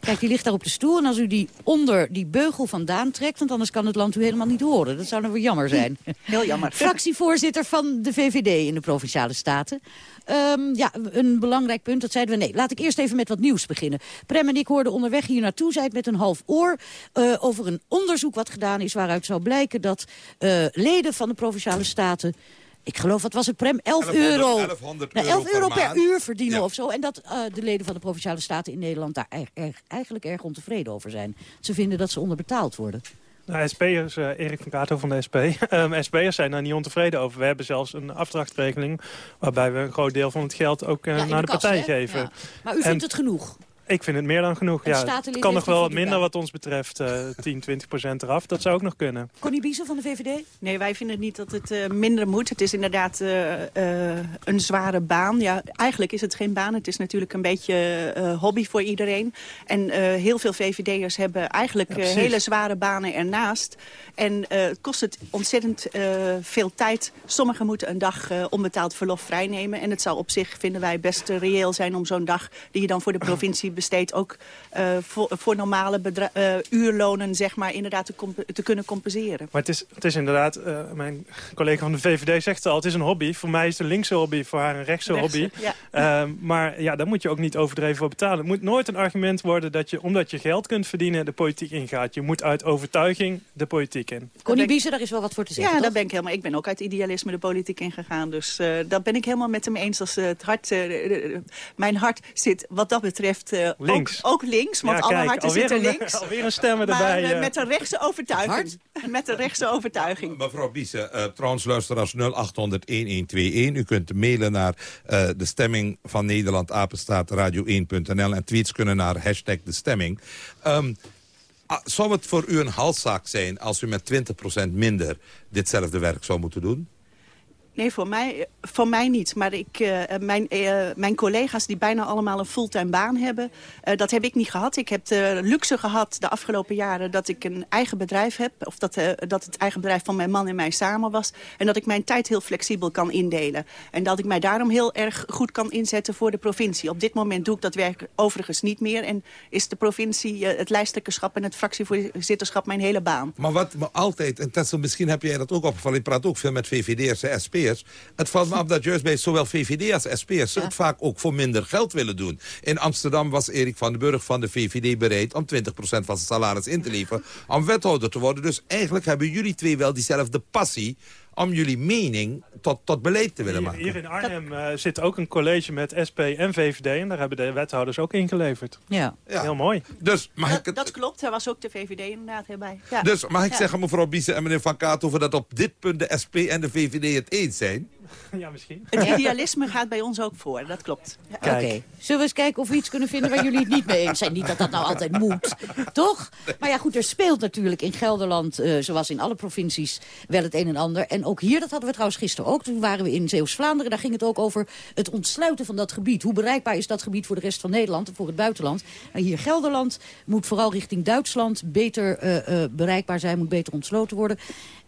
Kijk, die ligt daar op de stoel. En als u die onder die beugel vandaan trekt... want anders kan het land u helemaal niet horen. Dat zou dan weer jammer zijn. Heel jammer. Fractievoorzitter van de VVD in de Provinciale Staten. Um, ja, een belangrijk punt, dat zeiden we. Nee, laat ik eerst even met wat nieuws beginnen. Prem en ik hoorden onderweg hier naartoe, zei het met een half oor... Uh, over een onderzoek wat gedaan is waaruit zou blijken dat uh, leden van de Provinciale Staten... Ik geloof, wat was het, Prem? 11 1100, euro. 1100 nou, euro 11 euro per, per uur verdienen ja. of zo. En dat uh, de leden van de Provinciale Staten in Nederland daar er, er, eigenlijk erg ontevreden over zijn. Ze vinden dat ze onderbetaald worden. Nou, SP'ers, uh, Erik van Kato van de SP. Um, SP'ers zijn daar niet ontevreden over. We hebben zelfs een afdrachtregeling... waarbij we een groot deel van het geld ook uh, ja, naar de, partij hè? geven. Ja. Maar u vindt het genoeg? Ik vind het meer dan genoeg, En ja. statenlid Het kan nog wel wat minder wat ons betreft. Uh, 10, 20 procent eraf. Dat zou ook nog kunnen. Connie Biezen van de VVD? Nee, wij vinden niet dat het uh, minder moet. Het is inderdaad uh, uh, een zware baan. Ja, eigenlijk is het geen baan. Het is natuurlijk een beetje uh, hobby voor iedereen. En uh, heel veel VVD'ers hebben eigenlijk Ja, uh, hele zware banen ernaast. En uh, het kost het ontzettend uh, veel tijd. Sommigen moeten een dag uh, onbetaald verlof vrijnemen. En het zou op zich, vinden wij, best reëel zijn om zo'n dag... die je dan voor de provincie besteedt... ook uh, voor, voor normale bedra- uh, uurlonen, zeg maar, inderdaad te, te kunnen compenseren. Maar het is, het is inderdaad, uh, mijn collega van de VVD zegt al, het is een hobby. Voor mij is het een linkse hobby, voor haar een rechtse, Rechtse, hobby. ja. Uh, maar ja, daar moet je ook niet overdreven voor betalen. Het moet nooit een argument worden dat je, omdat je geld kunt verdienen, de politiek ingaat. Je moet uit overtuiging de politiek in. Connie Biezen, daar is wel wat voor te zeggen, Ja, toch? daar ben ik helemaal. Ik ben ook uit idealisme de politiek ingegaan. Dus uh, dat ben ik helemaal met hem eens. Als, uh, het hart, uh, mijn hart zit wat dat betreft uh, Links. Ook, ook links. Want Ja, alle kijk, harten zitten een- links. alweer een stemmer maar, erbij, uh. met een rechtse overtuiging. Met een rechtse overtuiging. Mevrouw Biese, uh, trouwens luisteraars 0800-1121. U kunt mailen naar uh, de stemming van Nederland, apenstaat radio1.nl. En tweets kunnen naar hashtag de stemming. Um, Ah, Zou het voor u een halszaak zijn als u met 20% minder ditzelfde werk zou moeten doen? Nee, voor mij, voor mij niet. Maar ik, uh, mijn, uh, mijn collega's die bijna allemaal een fulltime baan hebben... Uh, dat heb ik niet gehad. Ik heb de luxe gehad de afgelopen jaren dat ik een eigen bedrijf heb. Of dat, dat het eigen bedrijf van mijn man en mij samen was. En dat ik mijn tijd heel flexibel kan indelen. En dat ik mij daarom heel erg goed kan inzetten voor de provincie. Op dit moment doe ik dat werk overigens niet meer. En is de provincie, het lijsttrekkerschap en het fractievoorzitterschap mijn hele baan. Maar wat altijd, en Tessel, misschien heb jij dat ook opgevallen... ik praat ook veel met VVD'ers en SP'ers het valt me op dat juist bij zowel VVD als SP'ers... het vaak ook voor minder geld willen doen. In Amsterdam was Erik van den Burg van de VVD bereid... om 20% van zijn salaris in te leveren om wethouder te worden. Dus eigenlijk hebben jullie twee wel diezelfde passie om jullie mening tot, tot beleid te willen maken. Hier, in Arnhem uh, zit ook een college met SP en VVD... en daar hebben de wethouders ook ingeleverd. Ja. ja. Heel mooi. Dus mag dat, ik het... dat klopt, daar was ook de VVD inderdaad bij. Ja. Dus mag ik Ja. zeggen, mevrouw Biesen en meneer Van Kaathoven... dat op dit punt de SP en de VVD het eens zijn? Ja, misschien. Het idealisme gaat bij ons ook voor, dat klopt. Ja. Oké. Zullen we eens kijken of we iets kunnen vinden waar jullie het niet mee eens zijn? Niet dat dat nou altijd moet, toch? Maar ja, goed, er speelt natuurlijk in Gelderland, eh, zoals in alle provincies, wel het een en ander. En ook hier, dat hadden we trouwens gisteren ook, toen waren we in Zeeuws-Vlaanderen. Daar ging het ook over het ontsluiten van dat gebied. Hoe bereikbaar is dat gebied voor de rest van Nederland en voor het buitenland? En hier Gelderland moet vooral richting Duitsland beter eh, eh, bereikbaar zijn, moet beter ontsloten worden.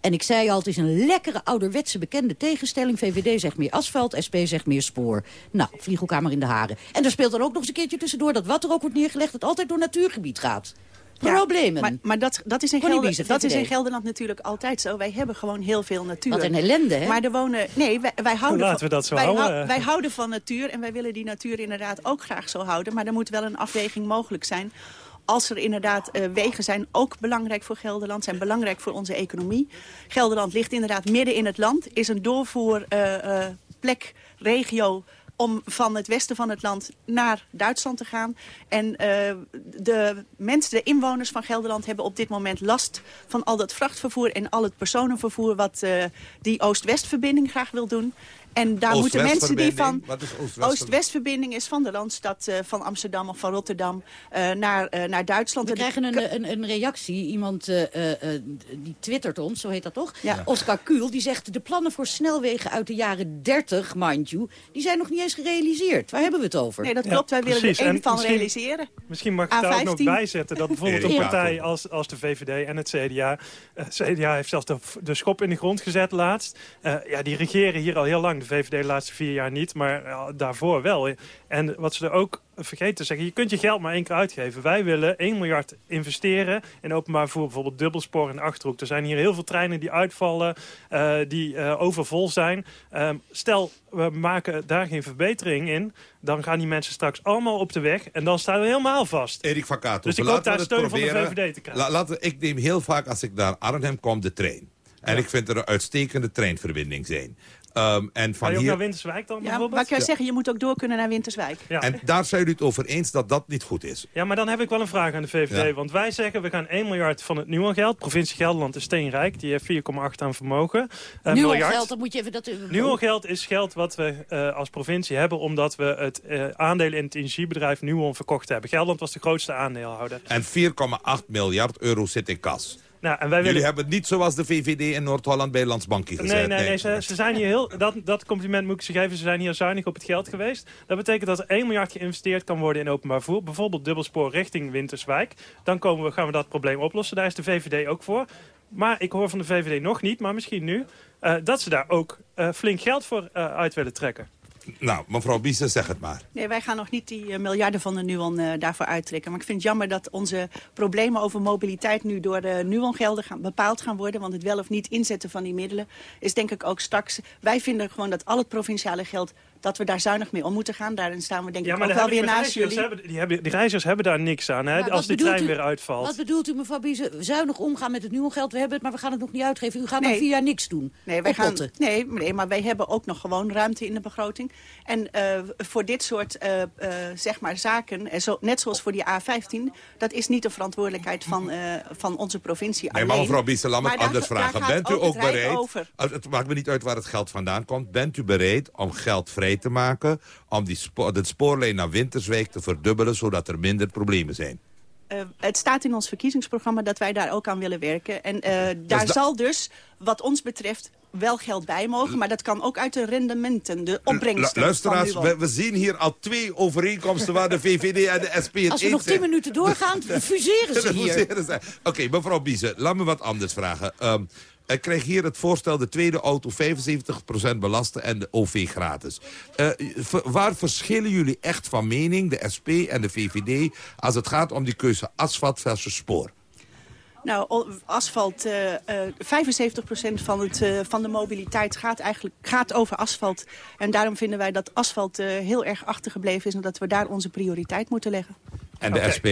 En ik zei al, het is een lekkere ouderwetse bekende tegenstelling. VVD zegt meer asfalt, SP zegt meer spoor. Nou, vlieg elkaar maar in de haren. En er speelt dan ook nog eens een keertje tussendoor... dat wat er ook wordt neergelegd, het altijd door natuurgebied gaat. Problemen. Maar, maar dat, dat, is in Gelder, Biese, dat is in. Gelderland natuurlijk altijd zo. Wij hebben gewoon heel veel natuur. Wat een ellende, hè? Maar er wonen... Nee, wij, wij houden, Laten van, we dat zo wij, houden. hou- wij houden van natuur en wij willen die natuur inderdaad ook graag zo houden. Maar er moet wel een afweging mogelijk zijn. Als er inderdaad eh, wegen zijn, ook belangrijk voor Gelderland, zijn belangrijk voor onze economie. Gelderland ligt inderdaad midden in het land, is een doorvoerplek, regio om van het westen van het land naar Duitsland te gaan. En eh, de mensen, de inwoners van Gelderland hebben op dit moment last van al dat vrachtvervoer en al het personenvervoer wat eh, die Oost-West-verbinding graag wil doen. En daar moeten mensen die van... Oost-West-verbinding? Is van de Landstad eh, van Amsterdam of van Rotterdam eh, naar, eh, naar Duitsland. We En krijgen een, een, een reactie. Iemand eh, eh, eh, die twittert ons, zo heet dat toch? Ja. Oscar Kuhl, die zegt... de plannen voor snelwegen uit de jaren 30, mind you... die zijn nog niet eens gerealiseerd. Waar hebben we het over? Nee, dat klopt. Wij willen precies. er één van misschien- realiseren. Misschien mag ik daar ook nog A15. bij zetten dat bijvoorbeeld een partij als, als de VVD en het CDA... eh, CDA heeft zelfs de, de schop in de grond gezet laatst. Eh, ja, die regeren hier al heel lang. De VVD de laatste vier jaar niet, maar eh, daarvoor wel. En wat ze er ook vergeten te zeggen, je kunt je geld maar één keer uitgeven. Wij willen 1 miljard investeren in openbaar vervoer, bijvoorbeeld dubbelspoor in de Achterhoek. Er zijn hier heel veel treinen die uitvallen, eh, die eh, overvol zijn. Ehm, stel, we maken daar geen verbetering in, dan gaan die mensen straks allemaal op de weg en dan staan we helemaal vast. Erik van Kaathoven, Dus ik hoop daar steun van de. VVD te krijgen. La- laten we- ik neem heel vaak, als ik naar Arnhem kom, de trein. En ik vind er een uitstekende treinverbinding zijn. Ehm, en Ga van je ook hier... naar Winterswijk dan Ja, bijvoorbeeld? maar ik kan Ja. zeggen, je moet ook door kunnen naar Winterswijk. Ja. En daar zijn jullie het over eens dat dat niet goed is. Ja, maar dan heb ik wel een vraag aan de VVD. Ja. Want wij zeggen, we gaan 1 miljard van het Nuon geld. Provincie Gelderland is steenrijk. Die heeft 4,8 aan vermogen. Een nu al miljard. geld, dan moet je even dat... Nuon geld is geld wat we eh, als provincie hebben... omdat we het eh, aandelen in het energiebedrijf Nuon verkocht hebben. Gelderland was de grootste aandeelhouder. En 4,8 miljard euro zit in kas. Nou, en wij Jullie willen... hebben het niet zoals de VVD in Noord-Holland bij Landsbankie gezet. Nee, nee, nee. Ze, ze zijn hier heel, dat, dat compliment moet ik ze geven. Ze zijn hier zuinig op het geld geweest. Dat betekent dat er 1 miljard geïnvesteerd kan worden in openbaar vervoer. Bijvoorbeeld dubbelspoor richting Winterswijk. Dan komen we, gaan we dat probleem oplossen. Daar is de VVD ook voor. Maar ik hoor van de VVD nog niet, maar misschien nu... eh, dat ze daar ook eh, flink geld voor eh, uit willen trekken. Nou, mevrouw Biesen, zeg het maar. Nee, wij gaan nog niet die eh, miljarden van de Nuon eh, daarvoor uittrekken. Maar ik vind het jammer dat onze problemen over mobiliteit nu door de Nuon-gelden gaan, bepaald gaan worden. Want het wel of niet inzetten van die middelen is denk ik ook straks... Wij vinden gewoon dat al het provinciale geld, dat we daar zuinig mee om moeten gaan. Daarin staan we denk ik ook wel weer de naast reizigers jullie. hebben, die, hebben, die reizigers hebben daar niks aan, hè, als bedoelt trein u- weer uitvalt. Wat bedoelt u, mevrouw Bieze? Zuinig omgaan met het Nuon geld. We hebben het, maar we gaan het nog niet uitgeven. U gaat Nee. nog vier jaar niks doen. Nee, wij gaan, nee, nee, maar wij hebben ook nog gewoon ruimte in de begroting. En eh, voor dit soort eh, eh, zeg maar zaken, zo, net zoals voor die A15... dat is niet de verantwoordelijkheid van, eh, van onze provincie Nee, alleen. maar mevrouw Biesen, laat me het anders daar vragen. Bent u ook het bereid, over. Uh, het maakt me niet uit waar het geld vandaan komt, bent u bereid om geld vrij te maken... om die spo de spoorlijn naar Winterswijk te verdubbelen, zodat er minder problemen zijn? eh, het staat in ons verkiezingsprogramma dat wij daar ook aan willen werken. En eh, daar da- zal dus, wat ons betreft, wel geld bij mogen. Maar dat kan ook uit de rendementen, de opbrengsten Lu- Luisteraars, we, we zien hier al twee overeenkomsten waar de VVD en de SP het Als we nog tien zijn. minuten doorgaan, fuseren ze Dat hier. Oké, mevrouw Biezen, laat me wat anders vragen. Ehm, ik krijg hier het voorstel de tweede auto 75% belasten en de OV gratis. Eh, waar verschillen jullie echt van mening, de SP en de VVD... als het gaat om die keuze asfalt versus spoor? Nou, asfalt, eh eh 75% van, het, eh, van de mobiliteit gaat eigenlijk gaat over asfalt. En daarom vinden wij dat asfalt eh, heel erg achtergebleven is... en dat we daar onze prioriteit moeten leggen. En de. SP?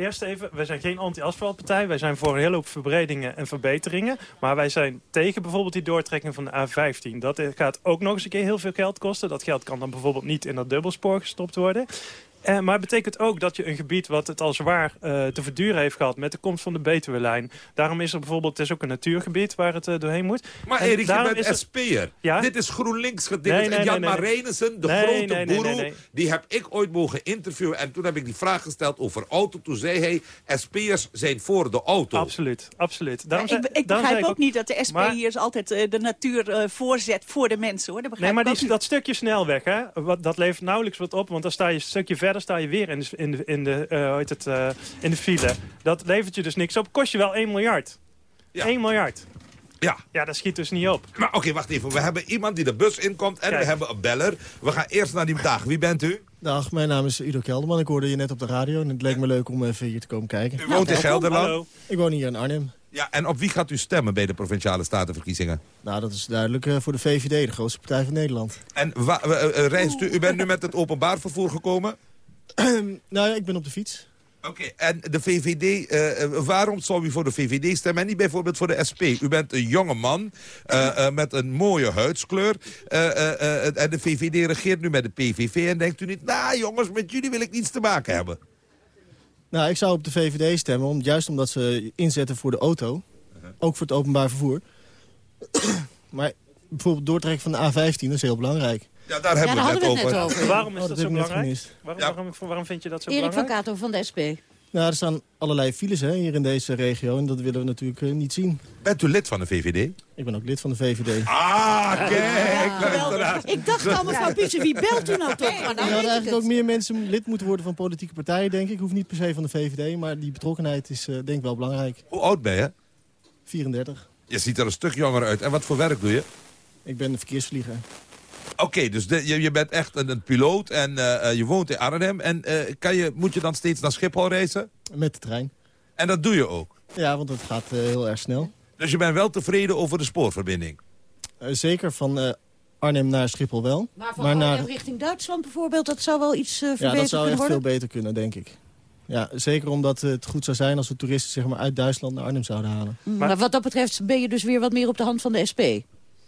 Eerst even, wij zijn geen anti-asfaltpartij. Wij zijn voor een hele hoop verbredingen en verbeteringen. Maar wij zijn tegen bijvoorbeeld die doortrekking van de A15. Dat gaat ook nog eens een keer heel veel geld kosten. Dat geld kan dan bijvoorbeeld niet in dat dubbelspoor gestopt worden. Eh, maar het betekent ook dat je een gebied wat het al zwaar eh, te verduren heeft gehad... met de komst van de Betuwe-lijn. Daarom is er bijvoorbeeld, het is ook een natuurgebied waar het eh, doorheen moet. Maar Erik, je daarom bent is er- SP'er. Ja? Dit is GroenLinks Nee, gedeelte. nee, en Jan nee. Marijnissen, de Nee, grote nee, nee, nee, boeroe, nee. die heb ik ooit mogen interviewen. En toen heb ik die vraag gesteld over auto. Toen zei hij, SP'ers zijn voor de auto. Absoluut, absoluut. Maar ik, ik begrijp ook, niet dat de SP Maar- hier altijd eh, de natuur voorzet voor de mensen. hoor. Dat begrijp Nee, maar ik die, dat stukje snelweg, hè, wat, dat levert nauwelijks wat op. Want dan sta je een stukje verder sta je weer in de, in de, in de, eh, hoe heet het, eh, in de file. Dat levert je dus niks op. Kost je wel 1 miljard. 1 miljard. Ja. Ja, dat schiet dus niet op. Maar oké, wacht even. We hebben iemand die de bus inkomt en we hebben een beller. We gaan eerst naar die dag. Wie bent u? Dag, mijn naam is Udo Kelderman. Ik hoorde je net op de radio en het leek me leuk om even hier te komen kijken. U woont in Gelderland? Hallo. Ik woon hier in Arnhem. Ja, en op wie gaat u stemmen bij de Provinciale Statenverkiezingen? Nou, dat is duidelijk eh, voor de VVD, de grootste partij van Nederland. En wa- reist u, u bent nu met het openbaar vervoer gekomen? Nou ja, ik ben op de fiets. Oké, en de VVD, eh, eh, waarom zou u voor de VVD stemmen en niet bijvoorbeeld voor de SP? U bent een jonge man eh, met een mooie huidskleur. en de VVD regeert nu met de PVV en denkt u niet... nou jongens, met jullie wil ik niets te maken hebben. Nou, ik zou op de VVD stemmen, om, juist omdat ze inzetten voor de auto. Ook voor het openbaar vervoer. maar bijvoorbeeld doortrekken van de A15, dat is heel belangrijk. Ja, daar hebben we het net over. Waarom is Oh, dat, zo belangrijk? Waarom, waarom, waarom vind je dat zo Erik van belangrijk? Kato van de SP. Nou, er staan allerlei files hè, hier in deze regio en dat willen we natuurlijk eh, niet zien. Bent u lid van de VVD? Ik ben ook lid van de VVD. Ah, kijk. Ik dacht al, mevrouw Pieter, wie belt u nou toch? Maar Er nou eigenlijk ook meer mensen lid moeten worden van politieke partijen, denk ik. Hoeft niet per se van de VVD, maar die betrokkenheid is eh, denk ik wel belangrijk. Hoe oud ben je? 34. Je ziet er een stuk jonger uit. En wat voor werk doe je? Ik ben verkeersvlieger. Oké, dus de- je, je bent echt een, een piloot en eh, eh, je woont in Arnhem. En eh, kan je, moet je dan steeds naar Schiphol reizen? Met de trein. En dat doe je ook? Ja, want het gaat heel erg snel. Dus je bent wel tevreden over de spoorverbinding? Eh, zeker van eh, Arnhem naar Schiphol wel. Maar van Arnhem richting Duitsland bijvoorbeeld, dat zou wel iets eh Ja, verbeterd dat zou kunnen echt veel worden? beter kunnen, denk ik. Ja, zeker omdat het goed zou zijn als we toeristen zeg maar, uit Duitsland naar Arnhem zouden halen. Maar, wat dat betreft ben je dus weer wat meer op de hand van de SP.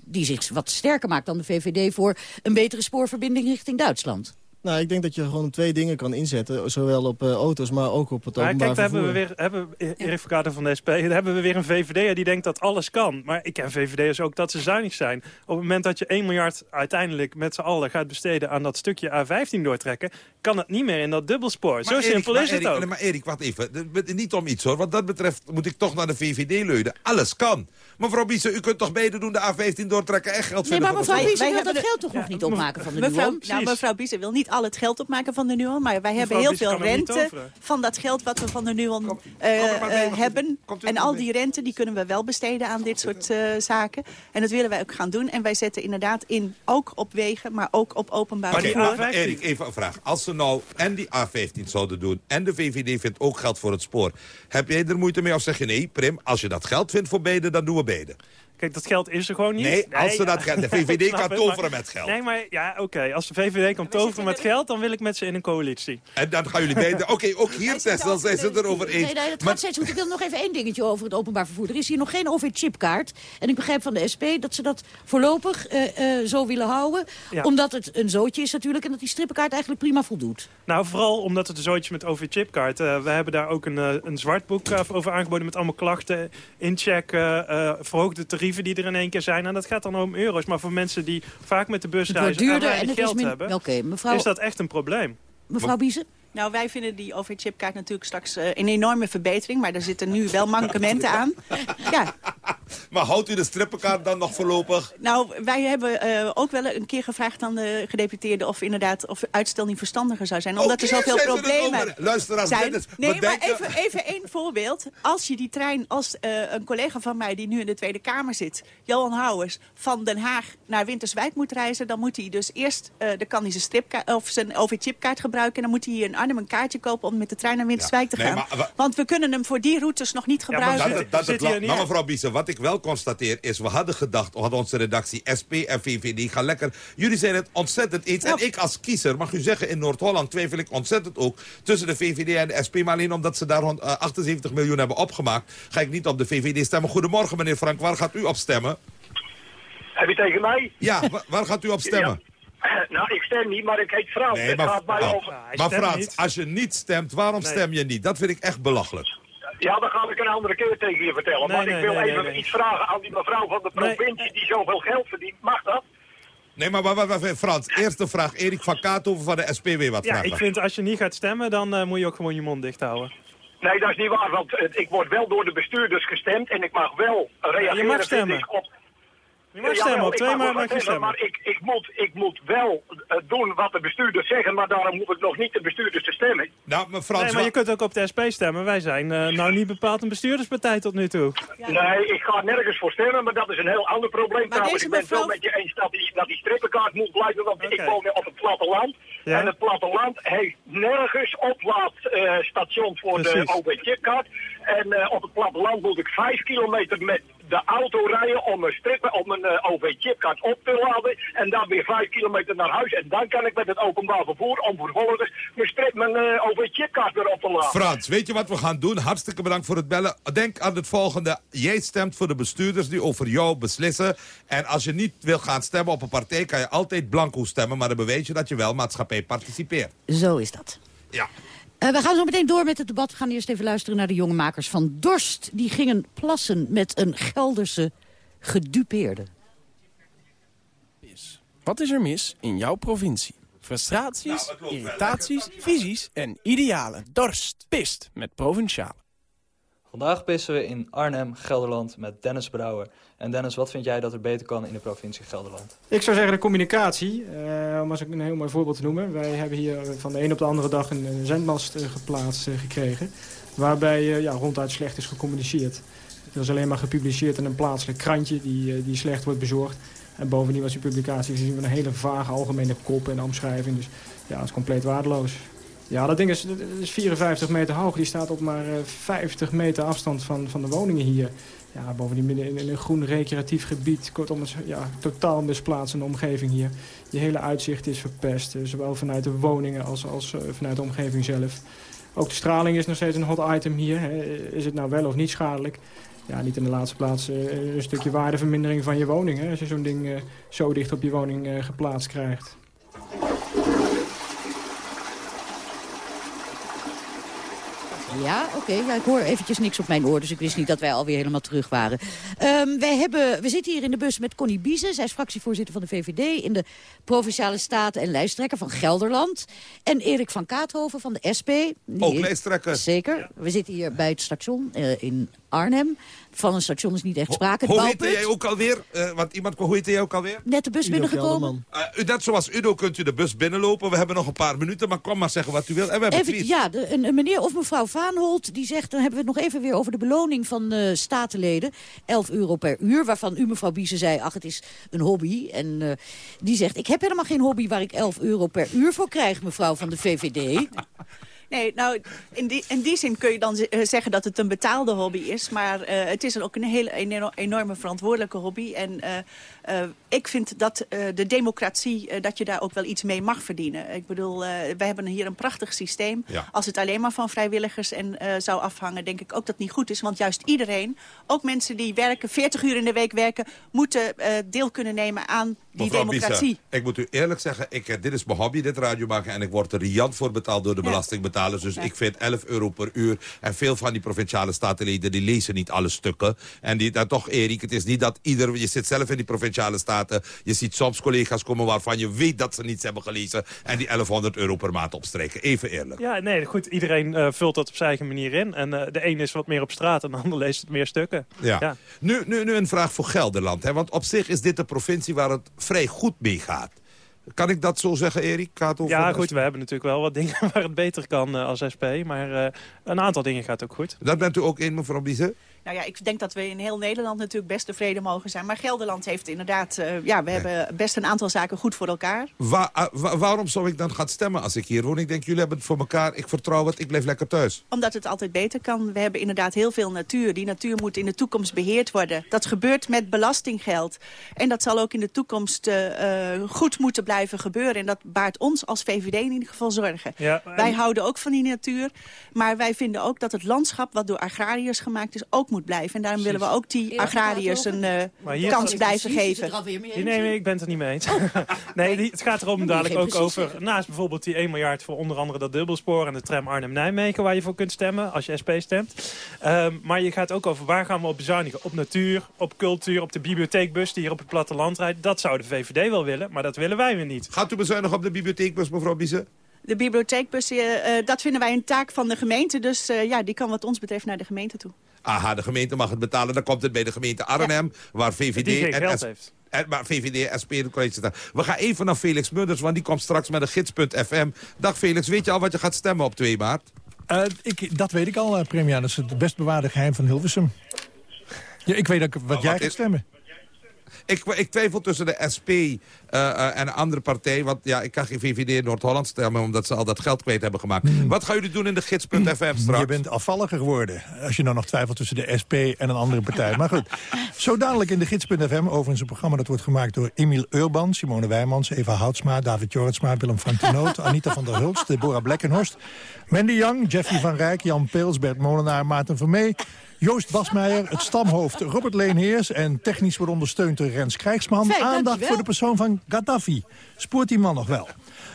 Die zich wat sterker maakt dan de VVD voor een betere spoorverbinding richting Duitsland. Nou, ik denk dat je gewoon twee dingen kan inzetten. Zowel op eh, auto's, maar ook op het Maar openbaar kijk, daar hebben vervoer. we weer, hebben Erik Verkater van de SP, daar hebben we weer een VVD'er die denkt dat alles kan. Maar ik ken VVD'ers ook dat ze zuinig zijn. Op het moment dat je 1 miljard uiteindelijk met z'n allen gaat besteden aan dat stukje A15 doortrekken, kan het niet meer in dat dubbelspoor. Zo Maar Erik, simpel is het ook. Maar Erik, wacht even. Niet om iets hoor. Wat dat betreft moet ik toch naar de VVD leunen. Alles kan. Mevrouw Biese, u kunt toch beide doen, de A15 doortrekken en geld Nee, maar mevrouw de Biese spoor? wil dat geld toch nog niet opmaken van de mevrouw, nou, mevrouw Biese wil niet al het geld opmaken van de Nuon. Maar wij hebben Mevrouw heel veel rente van dat geld wat we van de Nuon eh, eh, hebben. En al die rente die kunnen we wel besteden aan dit soort eh, zaken. En dat willen wij ook gaan doen. En wij zetten inderdaad in, ook op wegen, maar ook op openbaar Oké, vervoer. maar Erik, even een vraag. Als ze nou en die A15 zouden doen... en de VVD vindt ook geld voor het spoor... heb jij er moeite mee of zeg je nee, Prim... als je dat geld vindt voor beide, dan doen we beide? Kijk, dat geld is er gewoon niet. Nee, als ze dat geld- de VVD kan toveren maar- met geld. Nee, maar ja, oké. Als de VVD kan toveren met geld, dan wil ik met ze in een coalitie. En dan gaan jullie beide... Oké, ook hier, Tessel, zijn ze het erover eens. Nee, nee, dat Maar- gaat steeds goed. Ik wil nog even één dingetje over het openbaar vervoer. Er is hier nog geen OV-chipkaart. En ik begrijp van de SP dat ze dat voorlopig eh, eh, zo willen houden. Ja. Omdat het een zootje is natuurlijk en dat die strippenkaart eigenlijk prima voldoet. Nou, vooral omdat het een zootje met OV-chipkaart. eh we hebben daar ook een, een zwart boek over aangeboden met allemaal klachten, inchecken, eh verhoogde tarieven die er in één keer zijn. En dat gaat dan om euro's. Maar voor mensen die vaak met de bus Het wordt reizen en duurder en weinig geld min- hebben, Oké, mevrouw- is dat echt een probleem. Mevrouw Biezen? Nou, wij vinden die OV-chipkaart natuurlijk straks uh, een enorme verbetering. Maar er zitten nu wel mankementen aan. Ja. Maar houdt u de strippenkaart dan nog voorlopig? Nou, wij hebben uh, ook wel een keer gevraagd aan de gedeputeerde... of inderdaad of uitstel niet verstandiger zou zijn. Omdat okay, er zoveel problemen Luisteraars, zijn. Is, nee, maar even, even één voorbeeld. Als je die trein, als uh, een collega van mij die nu in de Tweede Kamer zit... Johan Houwers, van Den Haag naar Winterswijk moet reizen... dan moet hij dus eerst, dan kan hij zijn, stripkaart, of zijn OV-chipkaart gebruiken... en dan moet hij hier in Arnhem een kaartje kopen om met de trein naar Winterswijk ja, te gaan. Nee, maar, Want we kunnen hem voor die routes nog niet gebruiken. Ja, maar, dat, dat, dat, maar mevrouw Biesen, wat ik wel constateer is... we hadden gedacht, had onze redactie SP en VVD gaan lekker... jullie zijn het ontzettend eens. En ik als kiezer, mag u zeggen, in Noord-Holland twijfel ik ontzettend ook... tussen de VVD en de SP. Maar alleen omdat ze daar 78 miljoen hebben opgemaakt... ga ik niet op de VVD stemmen. Goedemorgen, meneer Frank. Waar gaat u op stemmen? Heb je tegen mij? Ja, waar gaat u op stemmen? Ja. Nou, ik stem niet, maar ik heet Frans. Nee, maar, het gaat mij over... maar Frans, als je niet stemt, waarom nee. stem je niet? Dat vind ik echt belachelijk. Ja, dan ga ik een andere keer tegen je vertellen. Nee, maar ik wil even iets vragen aan die mevrouw van de provincie die zoveel geld verdient. Mag dat? Nee, maar wacht, wacht, Frans, eerste vraag. Erik van Kaathoven van de SPW wat ja, vragen. ik vind als je niet gaat stemmen, dan uh, moet je ook gewoon je mond dicht houden. Nee, dat is niet waar, want uh, ik word wel door de bestuurders gestemd en ik mag wel reageren ja, je mag stemmen. op je mag stemmen, op twee maart mag je stemmen. Maar ik, ik, moet, ik moet wel uh, doen wat de bestuurders zeggen, maar daarom hoef ik nog niet de bestuurders te stemmen. Nou, maar Frans... Nee, maar je kunt ook op de SP stemmen. Wij zijn uh, nou niet bepaald een bestuurderspartij tot nu toe. Ja. Nee, ik ga nergens voor stemmen, maar dat is een heel ander probleem. Maar trouwens, ik ben het wel met je eens dat die, dat die strippenkaart moet blijven, want okay. ik woon op het platteland. Ja. En het platteland heeft nergens oplaadstations uh, voor Precies. de OV-chipkaart. En uh, op het platteland moet ik vijf kilometer met de auto rijden om een, strippen, om een uh, OV-chipkaart op te laden. En dan weer vijf kilometer naar huis. En dan kan ik met het openbaar vervoer om vervolgens mijn, strip, mijn uh, OV-chipkaart weer op te laden. Frans, weet je wat we gaan doen? Hartstikke bedankt voor het bellen. Denk aan het volgende. Jij stemt voor de bestuurders die over jou beslissen. En als je niet wil gaan stemmen op een partij... kan je altijd blanco stemmen. Maar dan bewijs je dat je wel maatschappij participeert. Zo is dat. Ja. Uh, we gaan zo meteen door met het debat. We gaan eerst even luisteren naar de jonge makers van Dorst. Die gingen plassen met een Gelderse gedupeerde. Wat is er mis in jouw provincie? Frustraties, nou, irritaties, visies en idealen. Dorst, pist met Provinciale. Vandaag pissen we in Arnhem, Gelderland met Dennis Brouwer. En Dennis, wat vind jij dat er beter kan in de provincie Gelderland? Ik zou zeggen de communicatie, uh, om als ik een heel mooi voorbeeld te noemen. Wij hebben hier van de een op de andere dag een, zendmast uh, geplaatst uh, gekregen. Waarbij ja, ronduit slecht is gecommuniceerd. Er is alleen maar gepubliceerd in een plaatselijk krantje die, die slecht wordt bezorgd. En bovendien was die publicatie gezien met een hele vage algemene kop en omschrijving. Dus ja, dat is compleet waardeloos. Ja, dat ding is, is 54 meter hoog. Die staat op maar 50 meter afstand van, van de woningen hier. Ja, bovendien midden in, een groen recreatief gebied. Kortom, ja, totaal misplaatsende omgeving hier. Je hele uitzicht is verpest. Zowel vanuit de woningen als, als uh, vanuit de omgeving zelf. Ook de straling is nog steeds een hot item hier. Is het nou wel of niet schadelijk? Ja, niet in de laatste plaats een stukje waardevermindering van je woning. Hè, als je zo'n ding zo dicht op je woning geplaatst krijgt. Ja, oké. Okay. Ja, ik hoor eventjes niks op mijn oor, dus ik wist niet dat wij alweer helemaal terug waren. Um, wij hebben, we zitten hier in de bus met Connie Biezen. Zij is fractievoorzitter van de VVD in de Provinciale Staten en lijsttrekker van Gelderland. En Erik van Kaathoven van de SP. Ook lijsttrekker. Zeker. We zitten hier bij het station uh, in Arnhem. Van een station is niet echt sprake. Hoe heette jij ook alweer? Uh, want iemand, hoe heette jij ook alweer? Net de bus Udo binnengekomen. Uh, net zoals Udo kunt u de bus binnenlopen. We hebben nog een paar minuten, maar kom maar zeggen wat u wilt. En we hebben even, ja, de, een, een, meneer of mevrouw Vaanholt die zegt... dan hebben we het nog even weer over de beloning van uh, statenleden. 11 euro per uur, waarvan u mevrouw Biese zei... ach, het is een hobby. En die zegt, ik heb helemaal geen hobby waar ik 11 euro per uur voor krijg... mevrouw van de VVD. Nee, nou, in die, in die zin kun je dan zeggen dat het een betaalde hobby is. Maar het is ook een hele enorme verantwoordelijke hobby. En ik vind dat de democratie, dat je daar ook wel iets mee mag verdienen. Ik bedoel, wij hebben hier een prachtig systeem. Ja. Als het alleen maar van vrijwilligers en, zou afhangen, denk ik ook dat het niet goed is. Want juist iedereen, ook mensen die werken, 40 uur in de week werken... moeten deel kunnen nemen aan die Mevrouw democratie. Ik moet u eerlijk zeggen, ik, eh, dit is mijn hobby, dit radio maken. En ik word er riant voor betaald door de belastingbetalers. Dus ik vind 11 euro per uur. En veel van die provinciale statenleden, die lezen niet alle stukken. En die, dan toch, Erik, het is niet dat ieder... Je zit zelf in die provinciale staten. Je ziet soms collega's komen waarvan je weet dat ze niets hebben gelezen. En die 1100 euro per maand opstrijken. Even eerlijk. Ja, nee, goed. Iedereen eh, vult dat op zijn eigen manier in. En eh, de een is wat meer op straat en de ander leest het meer stukken. Ja. Nu, nu, nu een vraag voor Gelderland. Hè? Want op zich is dit een provincie waar het vrij goed mee gaat. Kan ik dat zo zeggen, Erik? Ja, goed, we hebben natuurlijk wel wat dingen waar het beter kan eh, als SP. Maar eh, een aantal dingen gaat ook goed. Dat bent u ook in, mevrouw Biese? Nou ja, ik denk dat we in heel Nederland natuurlijk best tevreden mogen zijn. Maar Gelderland heeft inderdaad... eh, ja, we hebben best een aantal zaken goed voor elkaar. Wa- wa- waarom zou ik dan gaan stemmen als ik hier woon? Ik denk, jullie hebben het voor elkaar. Ik vertrouw het. Ik blijf lekker thuis. Omdat het altijd beter kan. We hebben inderdaad heel veel natuur. Die natuur moet in de toekomst beheerd worden. Dat gebeurt met belastinggeld. En dat zal ook in de toekomst eh, eh, goed moeten blijven gebeuren. En dat baart ons als VVD in ieder geval zorgen. Ja, Wij houden ook van die natuur. Maar wij vinden ook dat het landschap wat door agrariërs gemaakt is... ook moet blijven. En daarom willen we ook die agrariërs een eh, kans blijven geven. Nee, nee, ik ben het er niet mee eens. nee, die, het gaat erom dadelijk ook over... Naast bijvoorbeeld die 1 miljard voor onder andere dat dubbelspoor... en de tram Arnhem-Nijmegen waar je voor kunt stemmen als je SP stemt. Ehm, maar je gaat ook over waar gaan we op bezuinigen? Op natuur, op cultuur, op de bibliotheekbus die hier op het platteland rijdt. Dat zou de VVD wel willen, maar dat willen wij weer niet. Gaat u bezuinigen op de bibliotheekbus, mevrouw Biese? De bibliotheekbus, eh, eh, dat vinden wij een taak van de gemeente. Dus eh, ja, die kan wat ons betreft naar de gemeente toe. Aha, de gemeente mag het betalen. Dan komt het bij de gemeente Arnhem, waar VVD Die en geld S- heeft. en waar VVD en SP college staan. We gaan even naar Felix Mudders, want die komt straks met een gids.fm. Dag Felix, weet je al wat je gaat stemmen op 2 maart? Eh, ik, dat weet ik al, uh, Premier. Dat is het best bewaarde geheim van Hilversum. Ja, ik weet ook wat Maar jij gaat stemmen. Ik, ik twijfel tussen de SP eh, eh, en een andere partij. Want ja, ik kan geen VVD in Noord-Holland stemmen... omdat ze al dat geld kwijt hebben gemaakt. Wat gaan jullie doen in de gids.fm straks? Hmm. Je bent afvalliger geworden. Als je nou nog twijfelt tussen de SP en een andere partij. Maar goed, zo dadelijk in de gids.fm. Overigens een programma dat wordt gemaakt door Emiel Urban... Simone Wijmans, Eva Houtsma, David Jorritsma... Willem Frank de Noot, Anita van der Hulst, Deborah Blekkenhorst... Mandy Young, Jeffrey van Rijk, Jan Peels, Bert Molenaar, Maarten Vermee... Joost Basmeijer, het stamhoofd Robert Leenheers... en technisch wordt ondersteund door Rens Krijgsman. Fijn, Aandacht dankjewel. voor de persoon van Gaddafi. Spoort die man nog wel?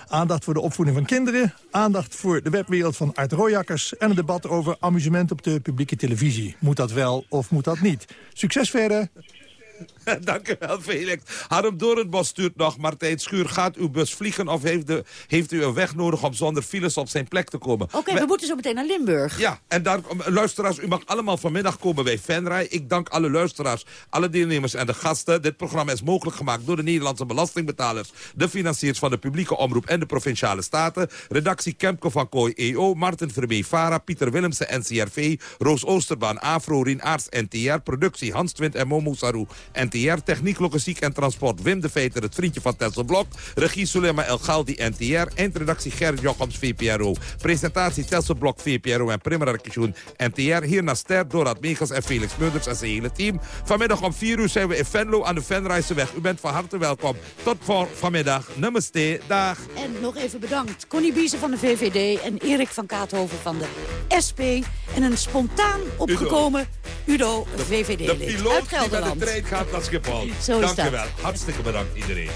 Aandacht voor de opvoeding van kinderen. Aandacht voor de webwereld van Art. En een debat over amusement op de publieke televisie. Moet dat wel of moet dat niet? Succes verder. Dank u wel, Felix. Harm Doornbos stuurt nog. Martijn Schuur, gaat uw bus vliegen of heeft, de, heeft u een weg nodig om zonder files op zijn plek te komen? Oké, we moeten zo meteen naar Limburg. Ja, en daar, luisteraars, u mag allemaal vanmiddag komen bij Venray. Ik dank alle luisteraars, alle deelnemers en de gasten. Dit programma is mogelijk gemaakt door de Nederlandse belastingbetalers... de financiers van de publieke omroep en de Provinciale Staten. Redactie Kempke van Kooi EO, Martin Vermee Vara, Pieter Willemsen NCRV... Roos Oosterbaan, Afro, Rien Aarts NTR... productie Hans Twint en Momo Saru NTR... techniek, logistiek en transport Wim de Veter, het vriendje van Tessel Blok... regie Sulema El Galdi NTR... eindredactie Gerrit Jochems VPRO... presentatie Tessel Blok VPRO en Primera Rekisjoen NTR... hier naar Ster, Dorad Megas en Felix Meurders en zijn hele team. Vanmiddag om 4 uur zijn we in Venlo aan de Venrijseweg. U bent van harte welkom. Tot voor vanmiddag. Namaste. Dag. En nog even bedankt. Connie Biezen van de VVD en Erik van Kaathoven van de SP. En een spontaan opgekomen Udo, VVD-lid uit piloot die met de Gelderland. trein gaat naar Schiphol. Zo Dank u wel. Hartstikke bedankt iedereen.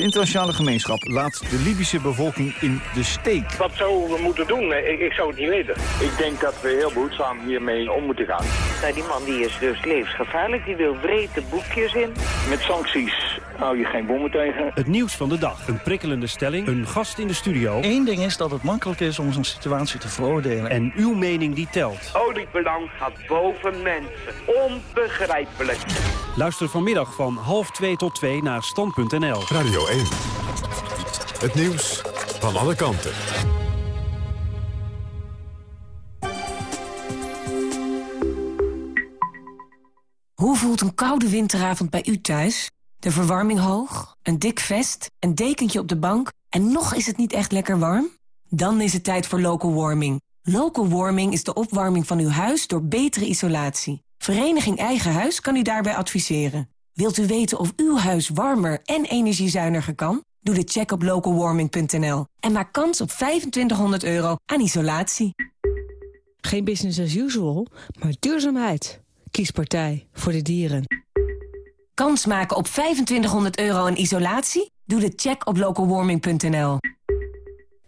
De internationale gemeenschap laat de Libische bevolking in de steek. Wat zouden we moeten doen? Ik, ik zou het niet weten. Ik denk dat we heel behoedzaam hiermee om moeten gaan. Nou, die man die is dus levensgevaarlijk. Die wil wrede boekjes in. Met sancties hou je geen bommen tegen. Het nieuws van de dag. Een prikkelende stelling. Een gast in de studio. Eén ding is dat het makkelijk is om zo'n situatie te veroordelen. En uw mening die telt. Oliebelang gaat boven mensen. Onbegrijpelijk. Luister vanmiddag van half 2 tot 2 naar stand.nl. Radio 1. Het nieuws van alle kanten. Hoe voelt een koude winteravond bij u thuis? De verwarming hoog, een dik vest, een dekentje op de bank... en nog is het niet echt lekker warm? Dan is het tijd voor local warming. Local warming is de opwarming van uw huis door betere isolatie. Vereniging Eigen Huis kan u daarbij adviseren. Wilt u weten of uw huis warmer en energiezuiniger kan? Doe de check op localwarming.nl en maak kans op 2500 euro aan isolatie. Geen business as usual, maar duurzaamheid. Kies partij voor de dieren. Kans maken op 2500 euro aan isolatie? Doe de check op localwarming.nl.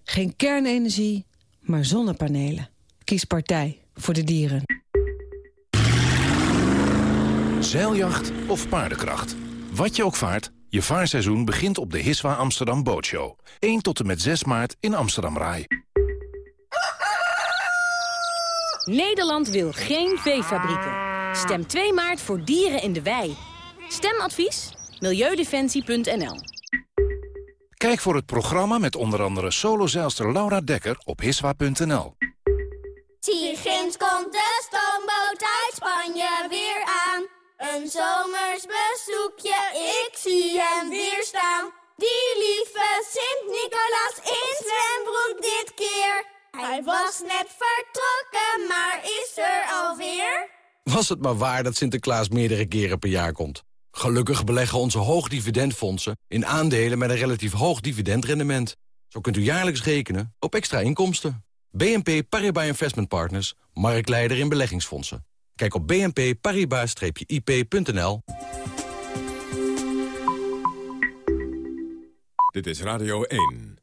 Geen kernenergie, maar zonnepanelen. Kies partij voor de dieren. Zeiljacht of paardenkracht. Wat je ook vaart, je vaarseizoen begint op de Hiswa Amsterdam Bootshow. 1 tot en met 6 maart in Amsterdam Rai. Nederland wil geen veefabrieken. Stem 2 maart voor dieren in de wei. Stemadvies? Milieudefensie.nl Kijk voor het programma met onder andere solozeilster Laura Dekker op hiswa.nl. Tigins komt de stoomboot uit Spanje weer. Een zomers bezoekje, ik zie hem weer staan. Die lieve Sint-Nicolaas in zwembroek dit keer. Hij was net vertrokken, maar is er alweer. Was het maar waar dat Sinterklaas meerdere keren per jaar komt. Gelukkig beleggen onze hoogdividendfondsen in aandelen met een relatief hoog dividendrendement. Zo kunt u jaarlijks rekenen op extra inkomsten. BNP Paribas Investment Partners, marktleider in beleggingsfondsen. Kijk op bnpparibas-ip.nl. Dit is Radio 1.